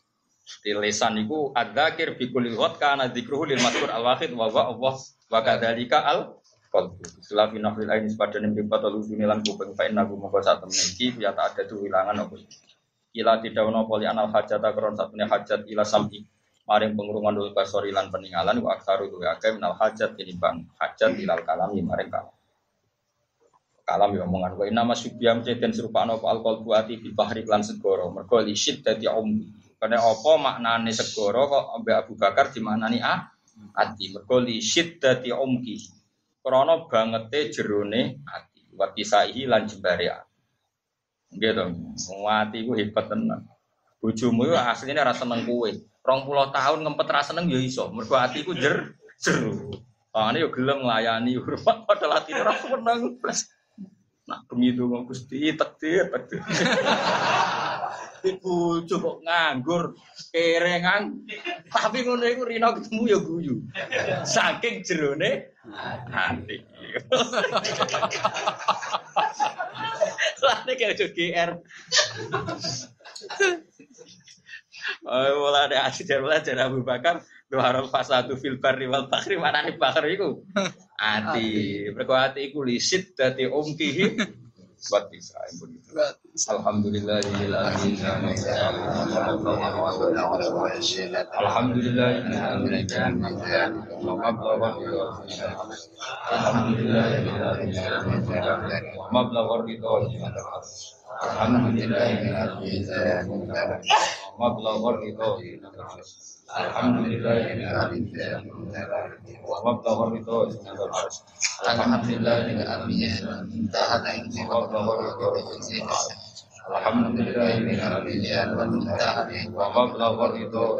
Di lesan itu ada kir bikul wat karena dikruhu lil matur al wahid wa wa Allah wa kadzalika al qalbu. Setelah finafil ain sepadan yang berbat lalu dunilan kuping fa inna gum temen iki ya tak ada tuh hilangan apa. Ila tidak ono poli anal hajat akron satunya hajat ila sam'i. Maring pengurungan dulu basori lan peninggalan wa aksaru itu akeh minal hajat ini bang hajat ilal kalam ya maring kalam. Kalam ya omongan wa inama subyam ceten serupa no alkohol buati di bahri lan segoro mergo lisit dadi om karena apa maknane segoro kok ambek Abu Bakar di nih ah ati mergo lisit dadi omki krana bangete jerone ati wa kisaihi lan jembare Nggih to. Wati ku hebat tenan. Bojomu yo asline ora seneng kowe. 20 tahun ngempet ra seneng yo iso. Mergo atiku jer jeru. Ane yo gelem nglayani (laughs) hormat padahal atine ora seneng. Nah, begitu Gusti takdir takdir. (laughs) Ibu cukup nganggur, kerengan, tapi ngono iku Rino ketemu ya guyu. Saking jerone hati. Soalnya kayak udah GR. Oh, mulai ada dari mulai dari Abu Bakar dua harap satu filbar riwal bakri mana nih bakar itu hati berkuati iku lisit dari om kihi buat bisa pun itu. Alhamdulillah. Alhamdulillah مبلغ الرضا الحمد لله مبلغ الرضا الحمد لله مبلغ الرضا الحمد لله مبلغ الرضا الحمد لله ومبلغ الرضا